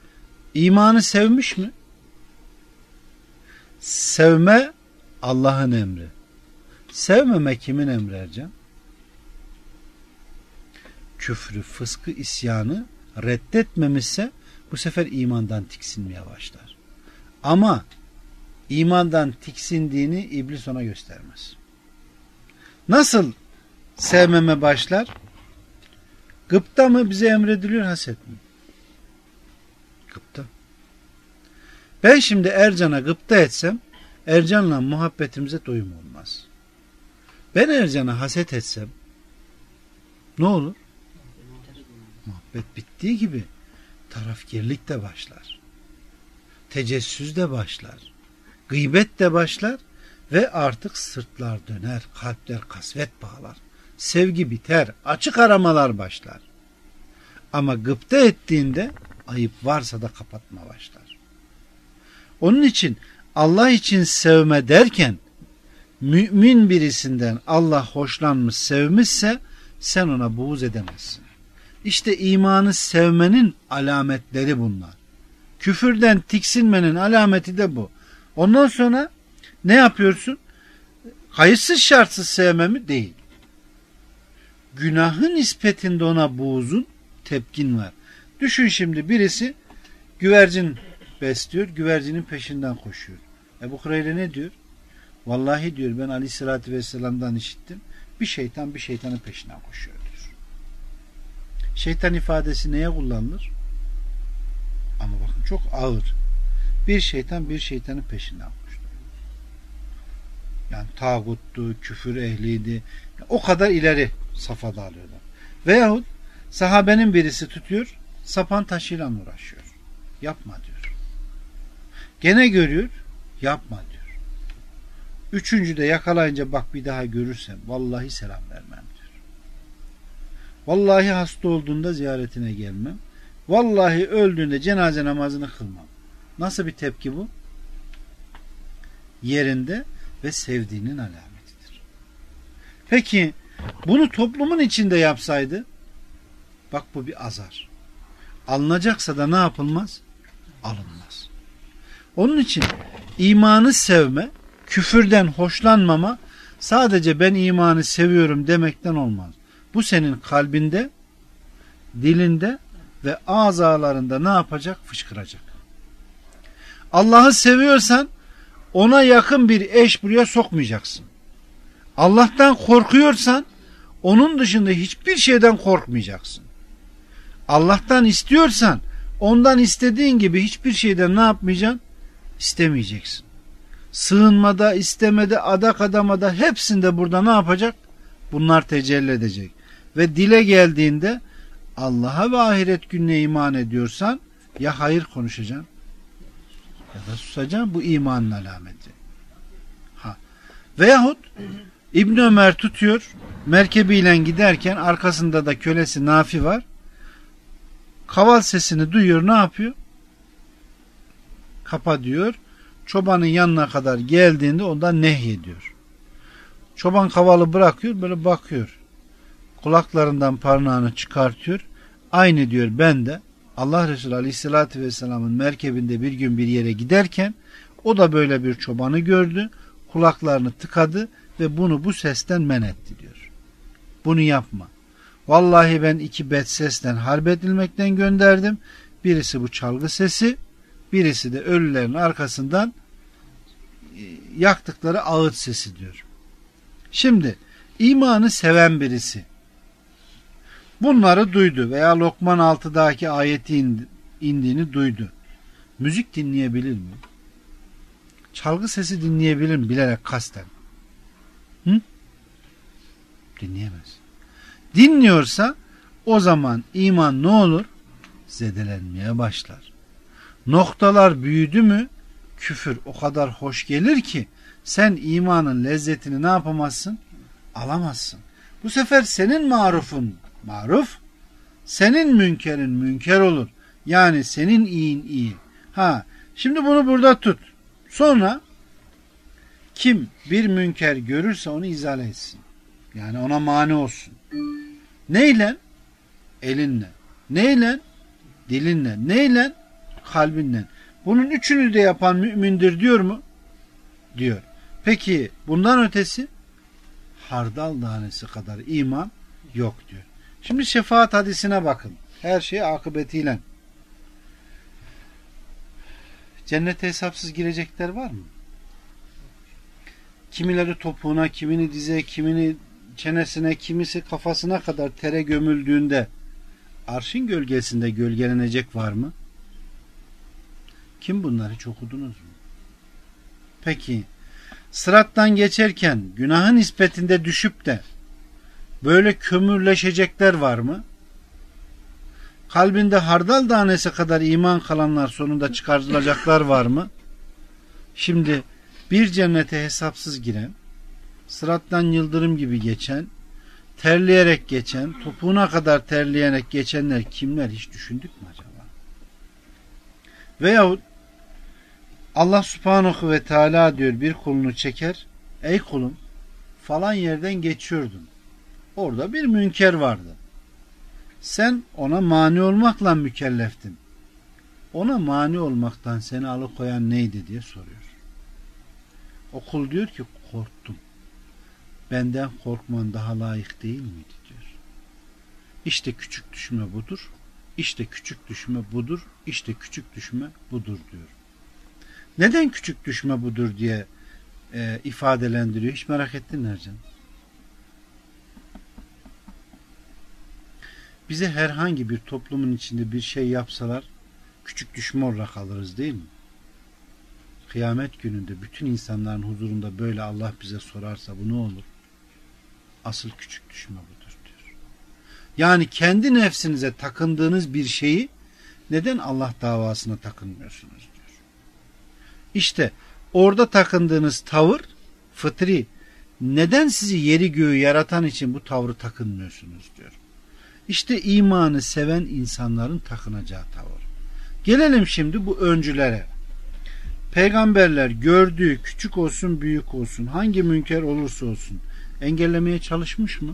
imanı sevmiş mi? Sevme Allah'ın emri. Sevmeme kimin emri Ercan? Küfrü, fıskı, isyanı reddetmemişse bu sefer imandan tiksinmeye başlar. Ama imandan tiksindiğini iblis ona göstermez. Nasıl sevmeme başlar? Gıpta mı bize emrediliyor haset mi? Gıpta. Ben şimdi Ercan'a gıpta etsem Ercan'la muhabbetimize doyum olmaz. Ben Ercan'a haset etsem ne olur? Muhabbet bittiği gibi tarafkirlik de başlar. Tecessüz de başlar. Gıybet de başlar ve artık sırtlar döner, kalpler kasvet bağlar. Sevgi biter, açık aramalar başlar. Ama gıpta ettiğinde ayıp varsa da kapatma başlar. Onun için Allah için sevme derken mümin birisinden Allah hoşlanmış sevmişse sen ona buğz edemezsin. İşte imanı sevmenin alametleri bunlar. Küfürden tiksinmenin alameti de bu. Ondan sonra ne yapıyorsun? Hayırsız şartsız sevmemi değil. Günahın nispetinde ona buğzun tepkin var. Düşün şimdi birisi güvercin besliyor, güvercinin peşinden koşuyor. Ebu Hureyre ne diyor? Vallahi diyor ben aleyhissalatü vesselam'dan işittim. Bir şeytan bir şeytanın peşinden koşuyor diyor. Şeytan ifadesi neye kullanılır? Ama bakın çok ağır. Bir şeytan bir şeytanın peşinden koştu. Yani tağuttu, küfür ehliydi. O kadar ileri safhada alıyorlar. Veyahut sahabenin birisi tutuyor, sapan taşıyla uğraşıyor. Yapma diyor. Gene görüyor, yapma diyor. Üçüncü de yakalayınca bak bir daha görürsem vallahi selam vermem diyor. Vallahi hasta olduğunda ziyaretine gelmem. Vallahi öldüğünde cenaze namazını kılmam. Nasıl bir tepki bu? Yerinde ve sevdiğinin alametidir. Peki bunu toplumun içinde yapsaydı bak bu bir azar. Alınacaksa da ne yapılmaz? Alınmaz. Onun için imanı sevme, küfürden hoşlanmama sadece ben imanı seviyorum demekten olmaz. Bu senin kalbinde, dilinde ve azalarında ne yapacak? Fışkıracak. Allah'ı seviyorsan ona yakın bir eş buraya sokmayacaksın. Allah'tan korkuyorsan onun dışında hiçbir şeyden korkmayacaksın. Allah'tan istiyorsan ondan istediğin gibi hiçbir şeyden ne yapmayacaksın? İstemeyeceksin. Sığınmada, istemede, adak adamada hepsinde burada ne yapacak? Bunlar tecelli edecek. Ve dile geldiğinde Allah'a ve ahiret gününe iman ediyorsan ya hayır konuşacaksın ya da susacaksın. Bu imanın alameti. Ha. Veyahut İbn Ömer tutuyor merkebiyle giderken arkasında da kölesi Nafi var. Kaval sesini duyuyor ne yapıyor? Kapa diyor. Çobanın yanına kadar geldiğinde ondan nehyediyor. Çoban kavalı bırakıyor böyle bakıyor. Kulaklarından parmağını çıkartıyor. Aynı diyor ben de Allah Resulü Aleyhisselatü Vesselam'ın merkebinde bir gün bir yere giderken o da böyle bir çobanı gördü. Kulaklarını tıkadı ve bunu bu sesten men etti diyor. Bunu yapma. Vallahi ben iki bet sesten harp edilmekten gönderdim. Birisi bu çalgı sesi, birisi de ölülerin arkasından e, yaktıkları ağıt sesi diyor. Şimdi imanı seven birisi bunları duydu veya Lokman 6'daki ayeti indiğini duydu. Müzik dinleyebilir mi? Çalgı sesi dinleyebilir mi bilerek kasten? Hı? Dinleyemez. Dinliyorsa o zaman iman ne olur? Zedelenmeye başlar. Noktalar büyüdü mü küfür o kadar hoş gelir ki sen imanın lezzetini ne yapamazsın? Alamazsın. Bu sefer senin marufun maruf, senin münkerin münker olur. Yani senin iyin iyi. Ha, şimdi bunu burada tut. Sonra kim bir münker görürse onu izale etsin. Yani ona mani olsun. Neyle? Elinle. Neyle? Dilinle. Neyle? Kalbinle. Bunun üçünü de yapan mümindir diyor mu? Diyor. Peki bundan ötesi hardal tanesi kadar iman yok diyor. Şimdi şefaat hadisine bakın. Her şey akıbetiyle. Cennete hesapsız girecekler var mı? Kimileri topuğuna, kimini dize, kimini çenesine, kimisi kafasına kadar tere gömüldüğünde arşın gölgesinde gölgelenecek var mı? Kim bunları hiç okudunuz mu? Peki sırattan geçerken günahın nispetinde düşüp de böyle kömürleşecekler var mı? Kalbinde hardal tanesi kadar iman kalanlar sonunda çıkarılacaklar var mı? Şimdi bir cennete hesapsız giren, sırattan yıldırım gibi geçen, terleyerek geçen, topuğuna kadar terleyerek geçenler kimler hiç düşündük mü acaba? Veyahut Allah subhanahu ve teala diyor bir kulunu çeker. Ey kulum falan yerden geçiyordun. Orada bir münker vardı. Sen ona mani olmakla mükelleftin. Ona mani olmaktan seni alıkoyan neydi diye soruyor. O kul diyor ki korktum. Benden korkman daha layık değil miydi diyor. İşte küçük düşme budur. İşte küçük düşme budur. İşte küçük düşme budur diyor. Neden küçük düşme budur diye e, ifadelendiriyor. Hiç merak ettin Ercan? Bize herhangi bir toplumun içinde bir şey yapsalar küçük düşme olarak alırız değil mi? Kıyamet gününde bütün insanların huzurunda böyle Allah bize sorarsa bu ne olur? Asıl küçük düşme budur diyor. Yani kendi nefsinize takındığınız bir şeyi neden Allah davasına takınmıyorsunuz? İşte orada takındığınız tavır fıtri. Neden sizi yeri göğü yaratan için bu tavrı takınmıyorsunuz diyor. İşte imanı seven insanların takınacağı tavır. Gelelim şimdi bu öncülere. Peygamberler gördüğü küçük olsun büyük olsun hangi münker olursa olsun engellemeye çalışmış mı?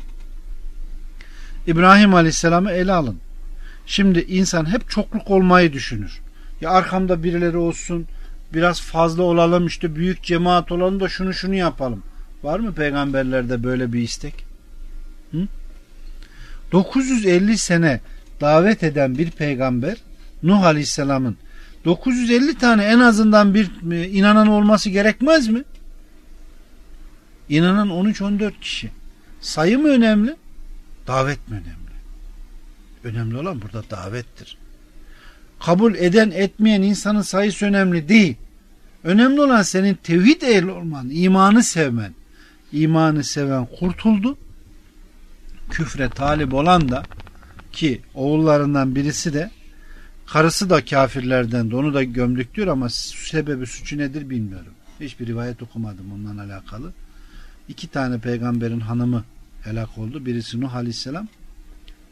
İbrahim Aleyhisselam'ı ele alın. Şimdi insan hep çokluk olmayı düşünür. Ya arkamda birileri olsun, biraz fazla olalım işte büyük cemaat olalım da şunu şunu yapalım. Var mı peygamberlerde böyle bir istek? Hı? 950 sene davet eden bir peygamber Nuh Aleyhisselam'ın 950 tane en azından bir e, inanan olması gerekmez mi? İnanan 13-14 kişi. Sayı mı önemli? Davet mi önemli? Önemli olan burada davettir. Kabul eden etmeyen insanın sayısı önemli değil. Önemli olan senin tevhid ehli olman, imanı sevmen. İmanı seven kurtuldu. Küfre talip olan da ki oğullarından birisi de karısı da kafirlerden de onu da gömdük diyor ama sebebi suçu nedir bilmiyorum. Hiçbir rivayet okumadım ondan alakalı. İki tane peygamberin hanımı helak oldu. Birisi Nuh Aleyhisselam,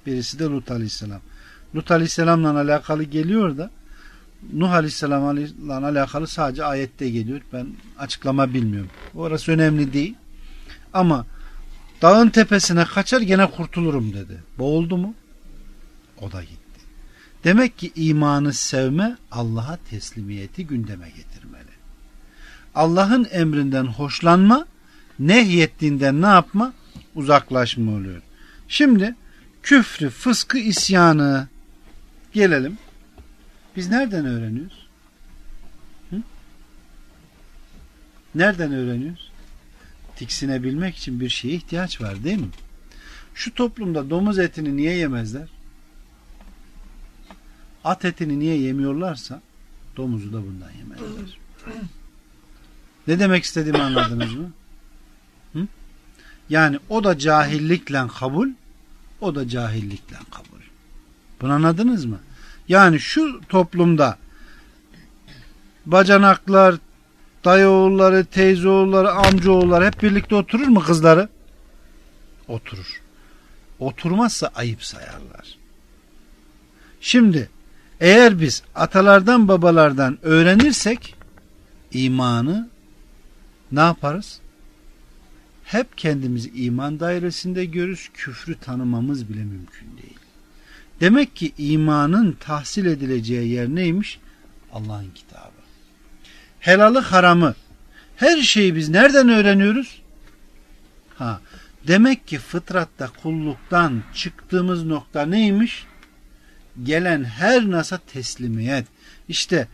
birisi de Lut Aleyhisselam. Lut Aleyhisselam'la alakalı geliyor da Nuh Aleyhisselam'la alakalı sadece ayette geliyor. Ben açıklama bilmiyorum. Orası önemli değil. Ama dağın tepesine kaçar gene kurtulurum dedi. Boğuldu mu? O da gitti. Demek ki imanı sevme Allah'a teslimiyeti gündeme getirmeli. Allah'ın emrinden hoşlanma, nehyettiğinden ne yapma? Uzaklaşma oluyor. Şimdi küfrü, fıskı, isyanı gelelim. Biz nereden öğreniyoruz? Hı? Nereden öğreniyoruz? Tiksinebilmek için bir şeye ihtiyaç var değil mi? Şu toplumda domuz etini niye yemezler? At etini niye yemiyorlarsa domuzu da bundan yemezler. Ne demek istediğimi anladınız mı? Hı? Yani o da cahillikle kabul, o da cahillikle kabul. Bunu anladınız mı? Yani şu toplumda bacanaklar, dayı oğulları, teyze oğulları, amca oğulları hep birlikte oturur mu kızları? Oturur. Oturmazsa ayıp sayarlar. Şimdi eğer biz atalardan babalardan öğrenirsek imanı ne yaparız? Hep kendimizi iman dairesinde görürüz. Küfrü tanımamız bile mümkün. Demek ki imanın tahsil edileceği yer neymiş? Allah'ın kitabı. Helalı haramı her şeyi biz nereden öğreniyoruz? Ha, demek ki fıtratta kulluktan çıktığımız nokta neymiş? Gelen her nasa teslimiyet. İşte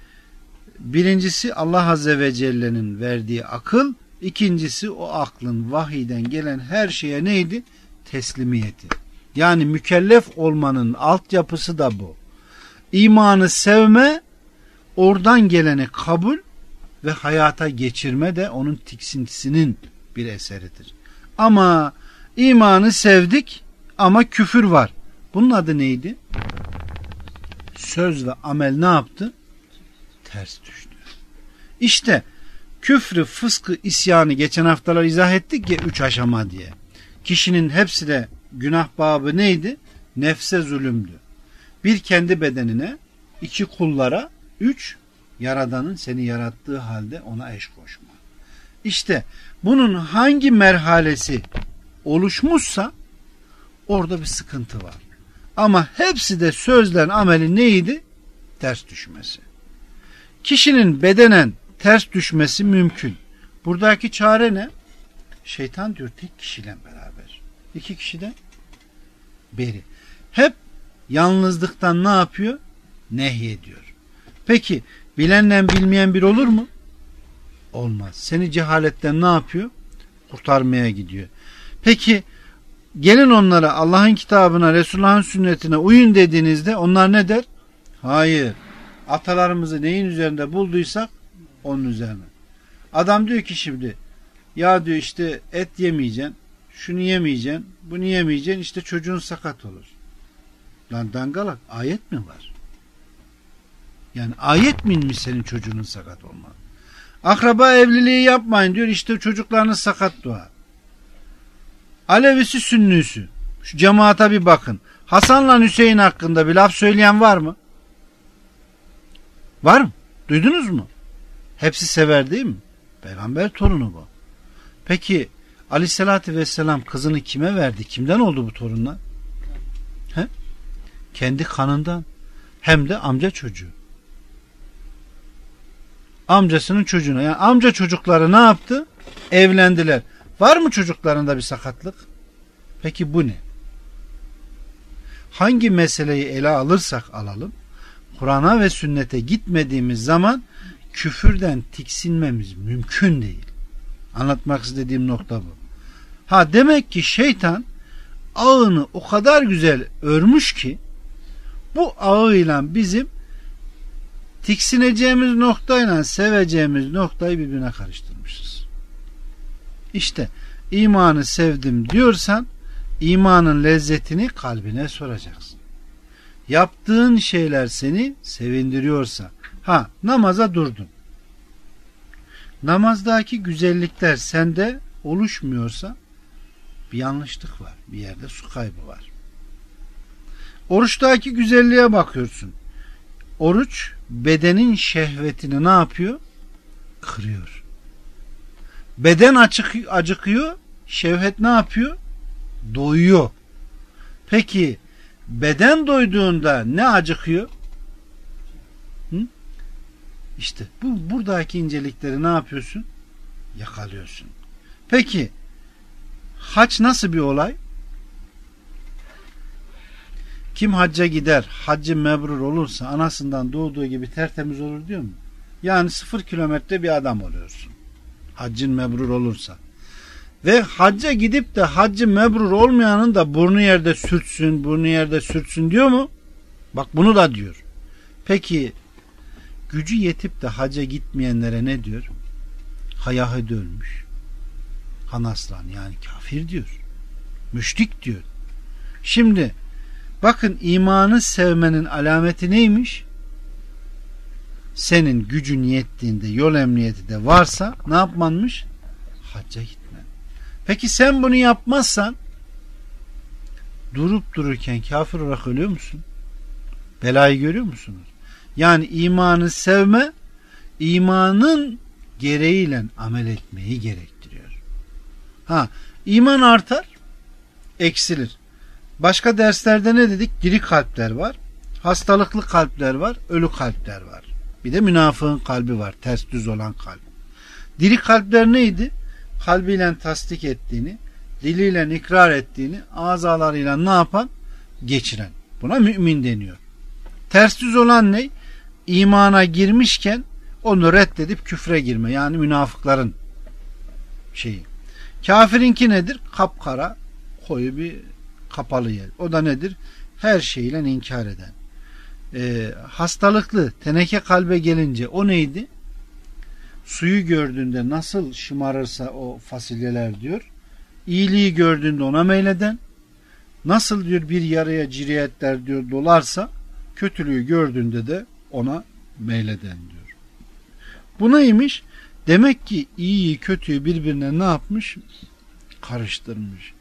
birincisi Allah Azze ve Celle'nin verdiği akıl, ikincisi o aklın vahiden gelen her şeye neydi? Teslimiyeti. Yani mükellef olmanın altyapısı da bu. İmanı sevme, oradan geleni kabul ve hayata geçirme de onun tiksintisinin bir eseridir. Ama imanı sevdik ama küfür var. Bunun adı neydi? Söz ve amel ne yaptı? Ters düştü. İşte küfrü, fıskı, isyanı geçen haftalar izah ettik ya üç aşama diye. Kişinin hepsi de günah babı neydi? Nefse zulümdü. Bir kendi bedenine, iki kullara, üç Yaradan'ın seni yarattığı halde ona eş koşma. İşte bunun hangi merhalesi oluşmuşsa orada bir sıkıntı var. Ama hepsi de sözlen ameli neydi? Ters düşmesi. Kişinin bedenen ters düşmesi mümkün. Buradaki çare ne? Şeytan diyor tek kişiyle beraber. İki kişiden beri. Hep yalnızlıktan ne yapıyor? Nehyediyor. Peki bilenle bilmeyen bir olur mu? Olmaz. Seni cehaletten ne yapıyor? Kurtarmaya gidiyor. Peki gelin onlara Allah'ın kitabına, Resulullah'ın sünnetine uyun dediğinizde onlar ne der? Hayır. Atalarımızı neyin üzerinde bulduysak onun üzerine. Adam diyor ki şimdi ya diyor işte et yemeyeceksin, şunu yemeyeceksin, bunu yemeyeceksin işte çocuğun sakat olur. Lan dangalak ayet mi var? Yani ayet mi inmiş senin çocuğunun sakat olma? Akraba evliliği yapmayın diyor işte çocuklarınız sakat dua. Alevisi sünnüsü. Şu cemaata bir bakın. Hasan'la Hüseyin hakkında bir laf söyleyen var mı? Var mı? Duydunuz mu? Hepsi sever değil mi? Peygamber torunu bu. Peki Aleyhisselatü Vesselam kızını kime verdi? Kimden oldu bu torunlar? He? Kendi kanından hem de amca çocuğu. Amcasının çocuğuna yani amca çocukları ne yaptı? Evlendiler. Var mı çocuklarında bir sakatlık? Peki bu ne? Hangi meseleyi ele alırsak alalım Kur'an'a ve sünnete gitmediğimiz zaman küfürden tiksinmemiz mümkün değil. Anlatmak istediğim nokta bu. Ha demek ki şeytan ağını o kadar güzel örmüş ki bu ağıyla bizim tiksineceğimiz noktayla seveceğimiz noktayı birbirine karıştırmışız. İşte imanı sevdim diyorsan imanın lezzetini kalbine soracaksın. Yaptığın şeyler seni sevindiriyorsa ha namaza durdun. Namazdaki güzellikler sende oluşmuyorsa bir yanlışlık var. Bir yerde su kaybı var. Oruçtaki güzelliğe bakıyorsun. Oruç bedenin şehvetini ne yapıyor? Kırıyor. Beden açık, acıkıyor. Şehvet ne yapıyor? Doyuyor. Peki beden doyduğunda ne acıkıyor? Hı? İşte bu buradaki incelikleri ne yapıyorsun? Yakalıyorsun. Peki haç nasıl bir olay? Kim hacca gider, haccı mebrur olursa anasından doğduğu gibi tertemiz olur diyor mu? Yani sıfır kilometre bir adam oluyorsun. Haccın mebrur olursa. Ve hacca gidip de haccı mebrur olmayanın da burnu yerde sürtsün, burnu yerde sürtsün diyor mu? Bak bunu da diyor. Peki gücü yetip de hacca gitmeyenlere ne diyor? Hayahı ölmüş. Hanaslan yani kafir diyor. Müşrik diyor. Şimdi bakın imanı sevmenin alameti neymiş? Senin gücün yettiğinde yol emniyeti de varsa ne yapmanmış? Hacca gitmen. Peki sen bunu yapmazsan durup dururken kafir olarak ölüyor musun? Belayı görüyor musunuz? Yani imanı sevme imanın gereğiyle amel etmeyi gerektiriyor. Ha, iman artar, eksilir. Başka derslerde ne dedik? Diri kalpler var, hastalıklı kalpler var, ölü kalpler var. Bir de münafığın kalbi var, ters düz olan kalp. Diri kalpler neydi? Kalbiyle tasdik ettiğini, diliyle ikrar ettiğini, azalarıyla ne yapan? Geçiren. Buna mümin deniyor. Ters düz olan ne? İmana girmişken onu reddedip küfre girme. Yani münafıkların şeyi. Kafirinki nedir? Kapkara, koyu bir kapalı yer. O da nedir? Her şeyle inkar eden. Ee, hastalıklı, teneke kalbe gelince o neydi? Suyu gördüğünde nasıl şımarırsa o fasulyeler diyor. İyiliği gördüğünde ona meyleden, nasıl diyor bir yaraya ciriyetler diyor dolarsa kötülüğü gördüğünde de ona meyleden diyor. Bu neymiş? Demek ki iyiyi kötüyü birbirine ne yapmış? Karıştırmış.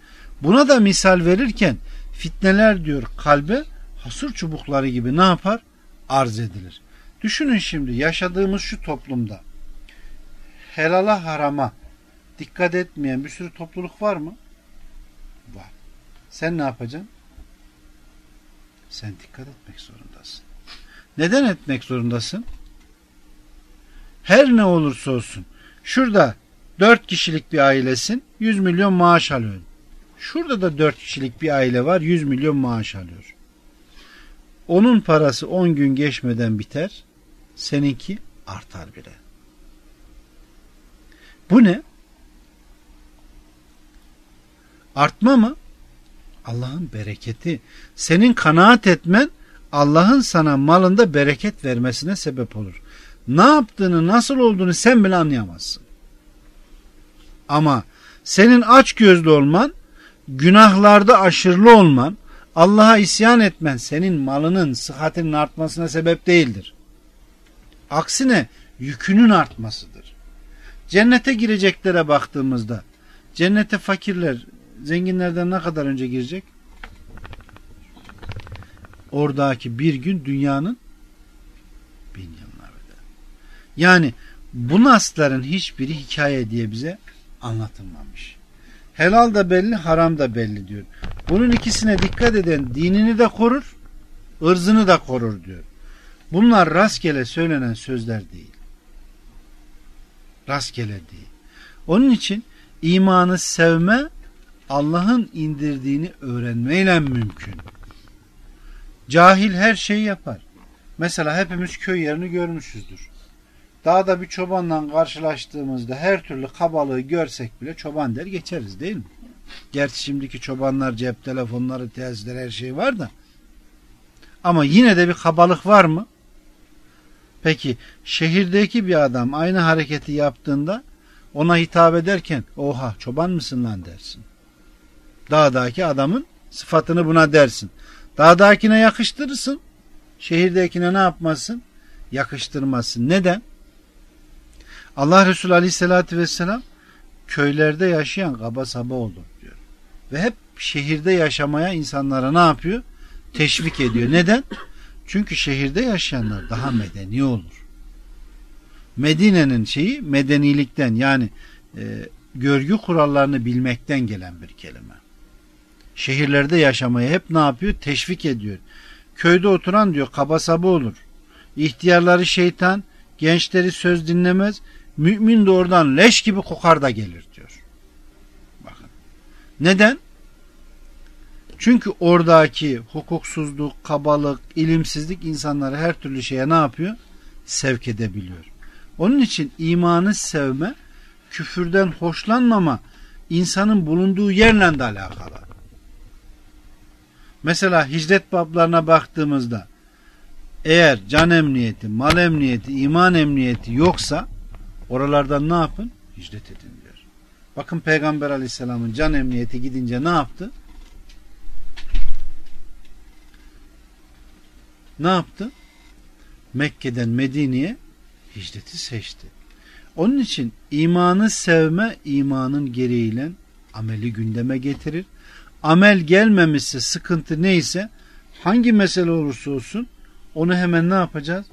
Buna da misal verirken fitneler diyor kalbe hasır çubukları gibi ne yapar? Arz edilir. Düşünün şimdi yaşadığımız şu toplumda helala harama dikkat etmeyen bir sürü topluluk var mı? Var. Sen ne yapacaksın? Sen dikkat etmek zorundasın. Neden etmek zorundasın? Her ne olursa olsun. Şurada dört kişilik bir ailesin. 100 milyon maaş alıyorsun. Şurada da dört kişilik bir aile var. 100 milyon maaş alıyor. Onun parası 10 gün geçmeden biter. Seninki artar bile. Bu ne? Artma mı? Allah'ın bereketi. Senin kanaat etmen Allah'ın sana malında bereket vermesine sebep olur. Ne yaptığını, nasıl olduğunu sen bile anlayamazsın. Ama senin aç gözlü olman, günahlarda aşırılı olman, Allah'a isyan etmen senin malının, sıhhatinin artmasına sebep değildir. Aksine yükünün artmasıdır. Cennete gireceklere baktığımızda cennete fakirler zenginlerden ne kadar önce girecek? Oradaki bir gün dünyanın. Yani bu nasların hiçbiri hikaye diye bize anlatılmamış. Helal da belli, haram da belli diyor. Bunun ikisine dikkat eden dinini de korur, ırzını da korur diyor. Bunlar rastgele söylenen sözler değil. Rastgele değil. Onun için imanı sevme Allah'ın indirdiğini öğrenmeyle mümkün. Cahil her şeyi yapar. Mesela hepimiz köy yerini görmüşüzdür. Dağda bir çobanla karşılaştığımızda her türlü kabalığı görsek bile çoban der geçeriz değil mi? Gerçi şimdiki çobanlar cep telefonları, telsizler her şey var da. Ama yine de bir kabalık var mı? Peki şehirdeki bir adam aynı hareketi yaptığında ona hitap ederken oha çoban mısın lan dersin. Dağdaki adamın sıfatını buna dersin. Dağdakine yakıştırırsın. Şehirdekine ne yapmasın? Yakıştırmasın. Neden? Allah Resulü Aleyhisselatü Vesselam köylerde yaşayan kaba saba olur diyor. Ve hep şehirde yaşamaya insanlara ne yapıyor? Teşvik ediyor. Neden? Çünkü şehirde yaşayanlar daha medeni olur. Medine'nin şeyi medenilikten yani e, görgü kurallarını bilmekten gelen bir kelime. Şehirlerde yaşamaya hep ne yapıyor? Teşvik ediyor. Köyde oturan diyor kaba saba olur. İhtiyarları şeytan, gençleri söz dinlemez. Mümin de oradan leş gibi kokar da gelir diyor. Bakın. Neden? Çünkü oradaki hukuksuzluk, kabalık, ilimsizlik insanları her türlü şeye ne yapıyor? Sevk edebiliyor. Onun için imanı sevme, küfürden hoşlanmama insanın bulunduğu yerle de alakalı. Mesela hicret bablarına baktığımızda eğer can emniyeti, mal emniyeti, iman emniyeti yoksa oralardan ne yapın? Hicret edin diyor. Bakın Peygamber aleyhisselamın can emniyeti gidince ne yaptı? Ne yaptı? Mekke'den Medine'ye hicreti seçti. Onun için imanı sevme imanın gereğiyle ameli gündeme getirir. Amel gelmemişse sıkıntı neyse hangi mesele olursa olsun onu hemen ne yapacağız?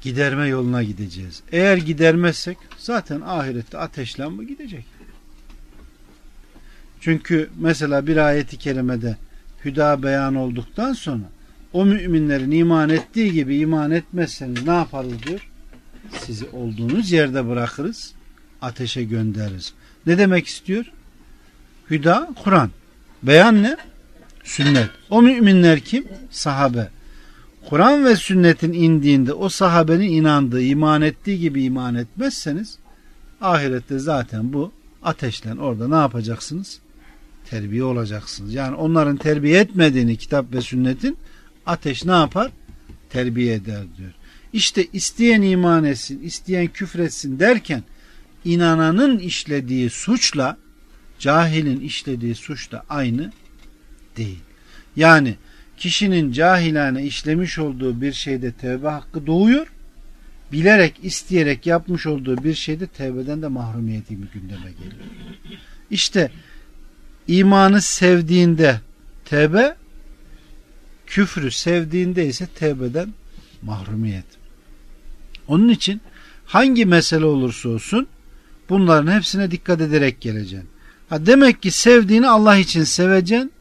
Giderme yoluna gideceğiz. Eğer gidermezsek zaten ahirette ateşle mi gidecek? Çünkü mesela bir ayeti kerimede hüda beyan olduktan sonra o müminlerin iman ettiği gibi iman etmezseniz ne yaparız diyor? Sizi olduğunuz yerde bırakırız, ateşe göndeririz. Ne demek istiyor? Hüda, Kur'an. Beyan ne? Sünnet. O müminler kim? Sahabe. Kur'an ve sünnetin indiğinde o sahabenin inandığı, iman ettiği gibi iman etmezseniz ahirette zaten bu ateşle orada ne yapacaksınız? Terbiye olacaksınız. Yani onların terbiye etmediğini kitap ve sünnetin ateş ne yapar? Terbiye eder diyor. İşte isteyen iman etsin, isteyen küfretsin derken inananın işlediği suçla cahilin işlediği suç da aynı değil. Yani kişinin cahilane işlemiş olduğu bir şeyde tevbe hakkı doğuyor. Bilerek, isteyerek yapmış olduğu bir şeyde tevbeden de mahrumiyeti gündeme geliyor. İşte imanı sevdiğinde tevbe, küfrü sevdiğinde ise tevbeden mahrumiyet. Onun için hangi mesele olursa olsun bunların hepsine dikkat ederek geleceksin. Ha demek ki sevdiğini Allah için seveceksin.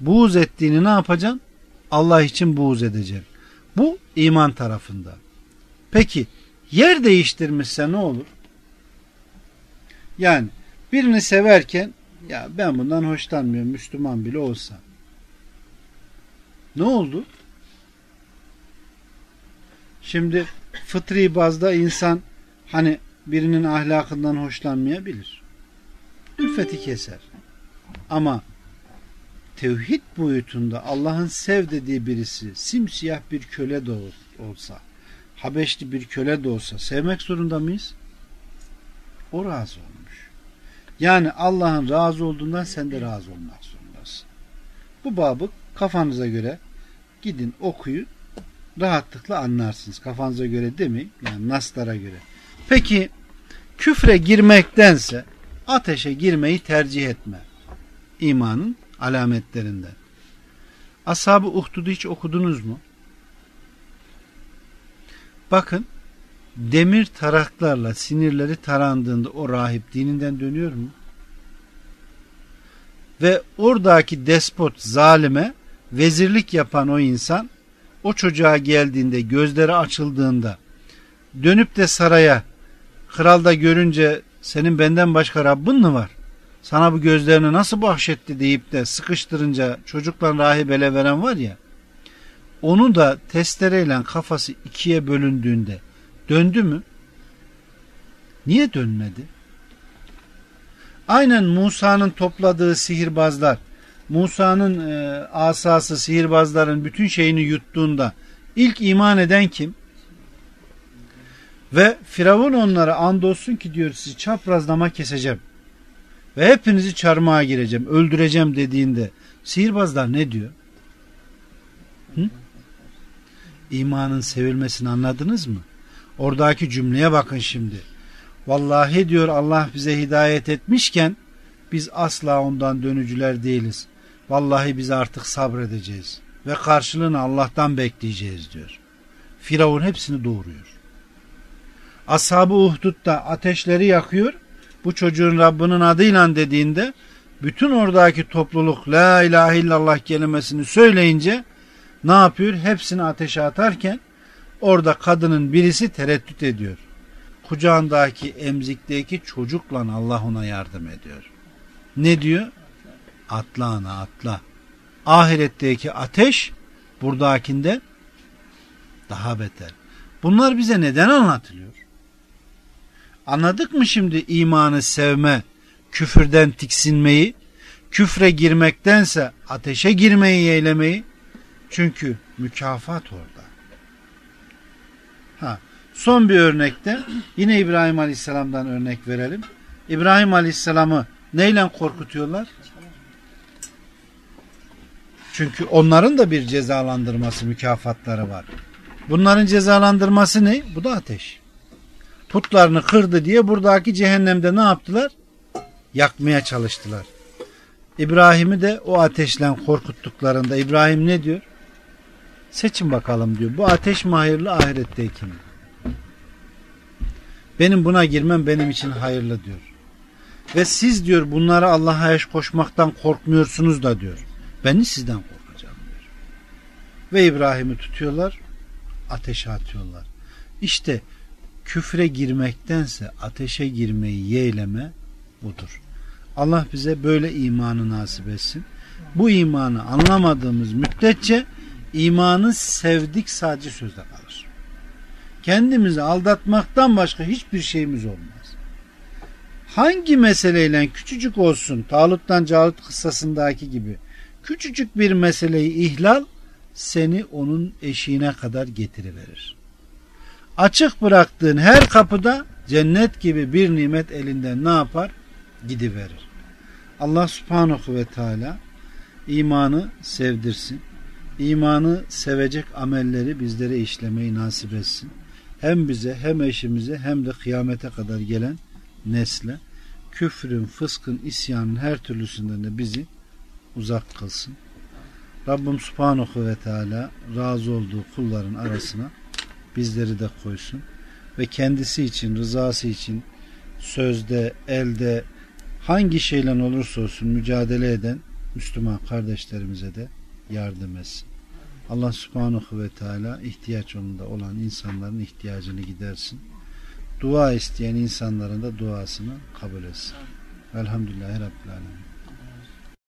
Buğz ettiğini ne yapacaksın? Allah için buğz edeceksin. Bu iman tarafında. Peki yer değiştirmişse ne olur? Yani birini severken ya ben bundan hoşlanmıyorum Müslüman bile olsa. Ne oldu? Şimdi fıtri bazda insan hani birinin ahlakından hoşlanmayabilir. Ülfeti keser. Ama tevhid boyutunda Allah'ın sev dediği birisi simsiyah bir köle de olsa, Habeşli bir köle de olsa sevmek zorunda mıyız? O razı olmuş. Yani Allah'ın razı olduğundan sen de razı olmak zorundasın. Bu babı kafanıza göre gidin okuyun rahatlıkla anlarsınız. Kafanıza göre demeyin. Yani naslara göre. Peki küfre girmektense ateşe girmeyi tercih etme. İmanın alametlerinden. Ashab-ı Uhdud'u hiç okudunuz mu? Bakın demir taraklarla sinirleri tarandığında o rahip dininden dönüyor mu? Ve oradaki despot zalime vezirlik yapan o insan o çocuğa geldiğinde gözleri açıldığında dönüp de saraya kral da görünce senin benden başka Rabbin mi var? Sana bu gözlerini nasıl bahşetti deyip de sıkıştırınca çocukla rahibele veren var ya onu da testereyle kafası ikiye bölündüğünde döndü mü? Niye dönmedi? Aynen Musa'nın topladığı sihirbazlar Musa'nın e, asası sihirbazların bütün şeyini yuttuğunda ilk iman eden kim? Ve Firavun onlara andolsun ki diyor sizi çaprazlama keseceğim. Ve hepinizi çarmıha gireceğim, öldüreceğim dediğinde sihirbazlar ne diyor? Hı? İmanın sevilmesini anladınız mı? Oradaki cümleye bakın şimdi. Vallahi diyor Allah bize hidayet etmişken biz asla ondan dönücüler değiliz. Vallahi biz artık sabredeceğiz ve karşılığını Allah'tan bekleyeceğiz diyor. Firavun hepsini doğuruyor. Ashab-ı Uhdud'da ateşleri yakıyor. Bu çocuğun Rabbinin adıyla dediğinde bütün oradaki topluluk La ilahe illallah kelimesini söyleyince ne yapıyor? Hepsini ateşe atarken orada kadının birisi tereddüt ediyor. Kucağındaki emzikteki çocukla Allah ona yardım ediyor. Ne diyor? Atla ana atla. Ahiretteki ateş buradakinde daha beter. Bunlar bize neden anlatılıyor? Anladık mı şimdi imanı sevme, küfürden tiksinmeyi, küfre girmektense ateşe girmeyi eylemeyi? Çünkü mükafat orada. Ha, son bir örnekte yine İbrahim Aleyhisselam'dan örnek verelim. İbrahim Aleyhisselam'ı neyle korkutuyorlar? Çünkü onların da bir cezalandırması, mükafatları var. Bunların cezalandırması ne? Bu da ateş. Putlarını kırdı diye buradaki cehennemde ne yaptılar? Yakmaya çalıştılar. İbrahim'i de o ateşle korkuttuklarında İbrahim ne diyor? Seçin bakalım diyor. Bu ateş mi hayırlı ahiretteki? Benim buna girmem benim için hayırlı diyor. Ve siz diyor bunları Allah'a eş koşmaktan korkmuyorsunuz da diyor. Ben de sizden korkacağım diyor. Ve İbrahim'i tutuyorlar, ateşe atıyorlar. İşte küfre girmektense ateşe girmeyi yeğleme budur. Allah bize böyle imanı nasip etsin. Bu imanı anlamadığımız müddetçe imanı sevdik sadece sözde kalır. Kendimizi aldatmaktan başka hiçbir şeyimiz olmaz. Hangi meseleyle küçücük olsun Talut'tan Calut kıssasındaki gibi küçücük bir meseleyi ihlal seni onun eşiğine kadar getiriverir. Açık bıraktığın her kapıda cennet gibi bir nimet elinden ne yapar? Gidiverir. Allah subhanahu ve teala imanı sevdirsin. İmanı sevecek amelleri bizlere işlemeyi nasip etsin. Hem bize hem eşimize hem de kıyamete kadar gelen nesle küfrün, fıskın, isyanın her türlüsünden de bizi uzak kılsın. Rabbim Subhanahu ve Teala razı olduğu kulların arasına bizleri de koysun ve kendisi için, rızası için sözde, elde hangi şeyle olursa olsun mücadele eden Müslüman kardeşlerimize de yardım etsin. Allah subhanahu ve teala ihtiyaç onunda olan insanların ihtiyacını gidersin. Dua isteyen insanların da duasını kabul etsin. Velhamdülillahi Rabbil Alemin.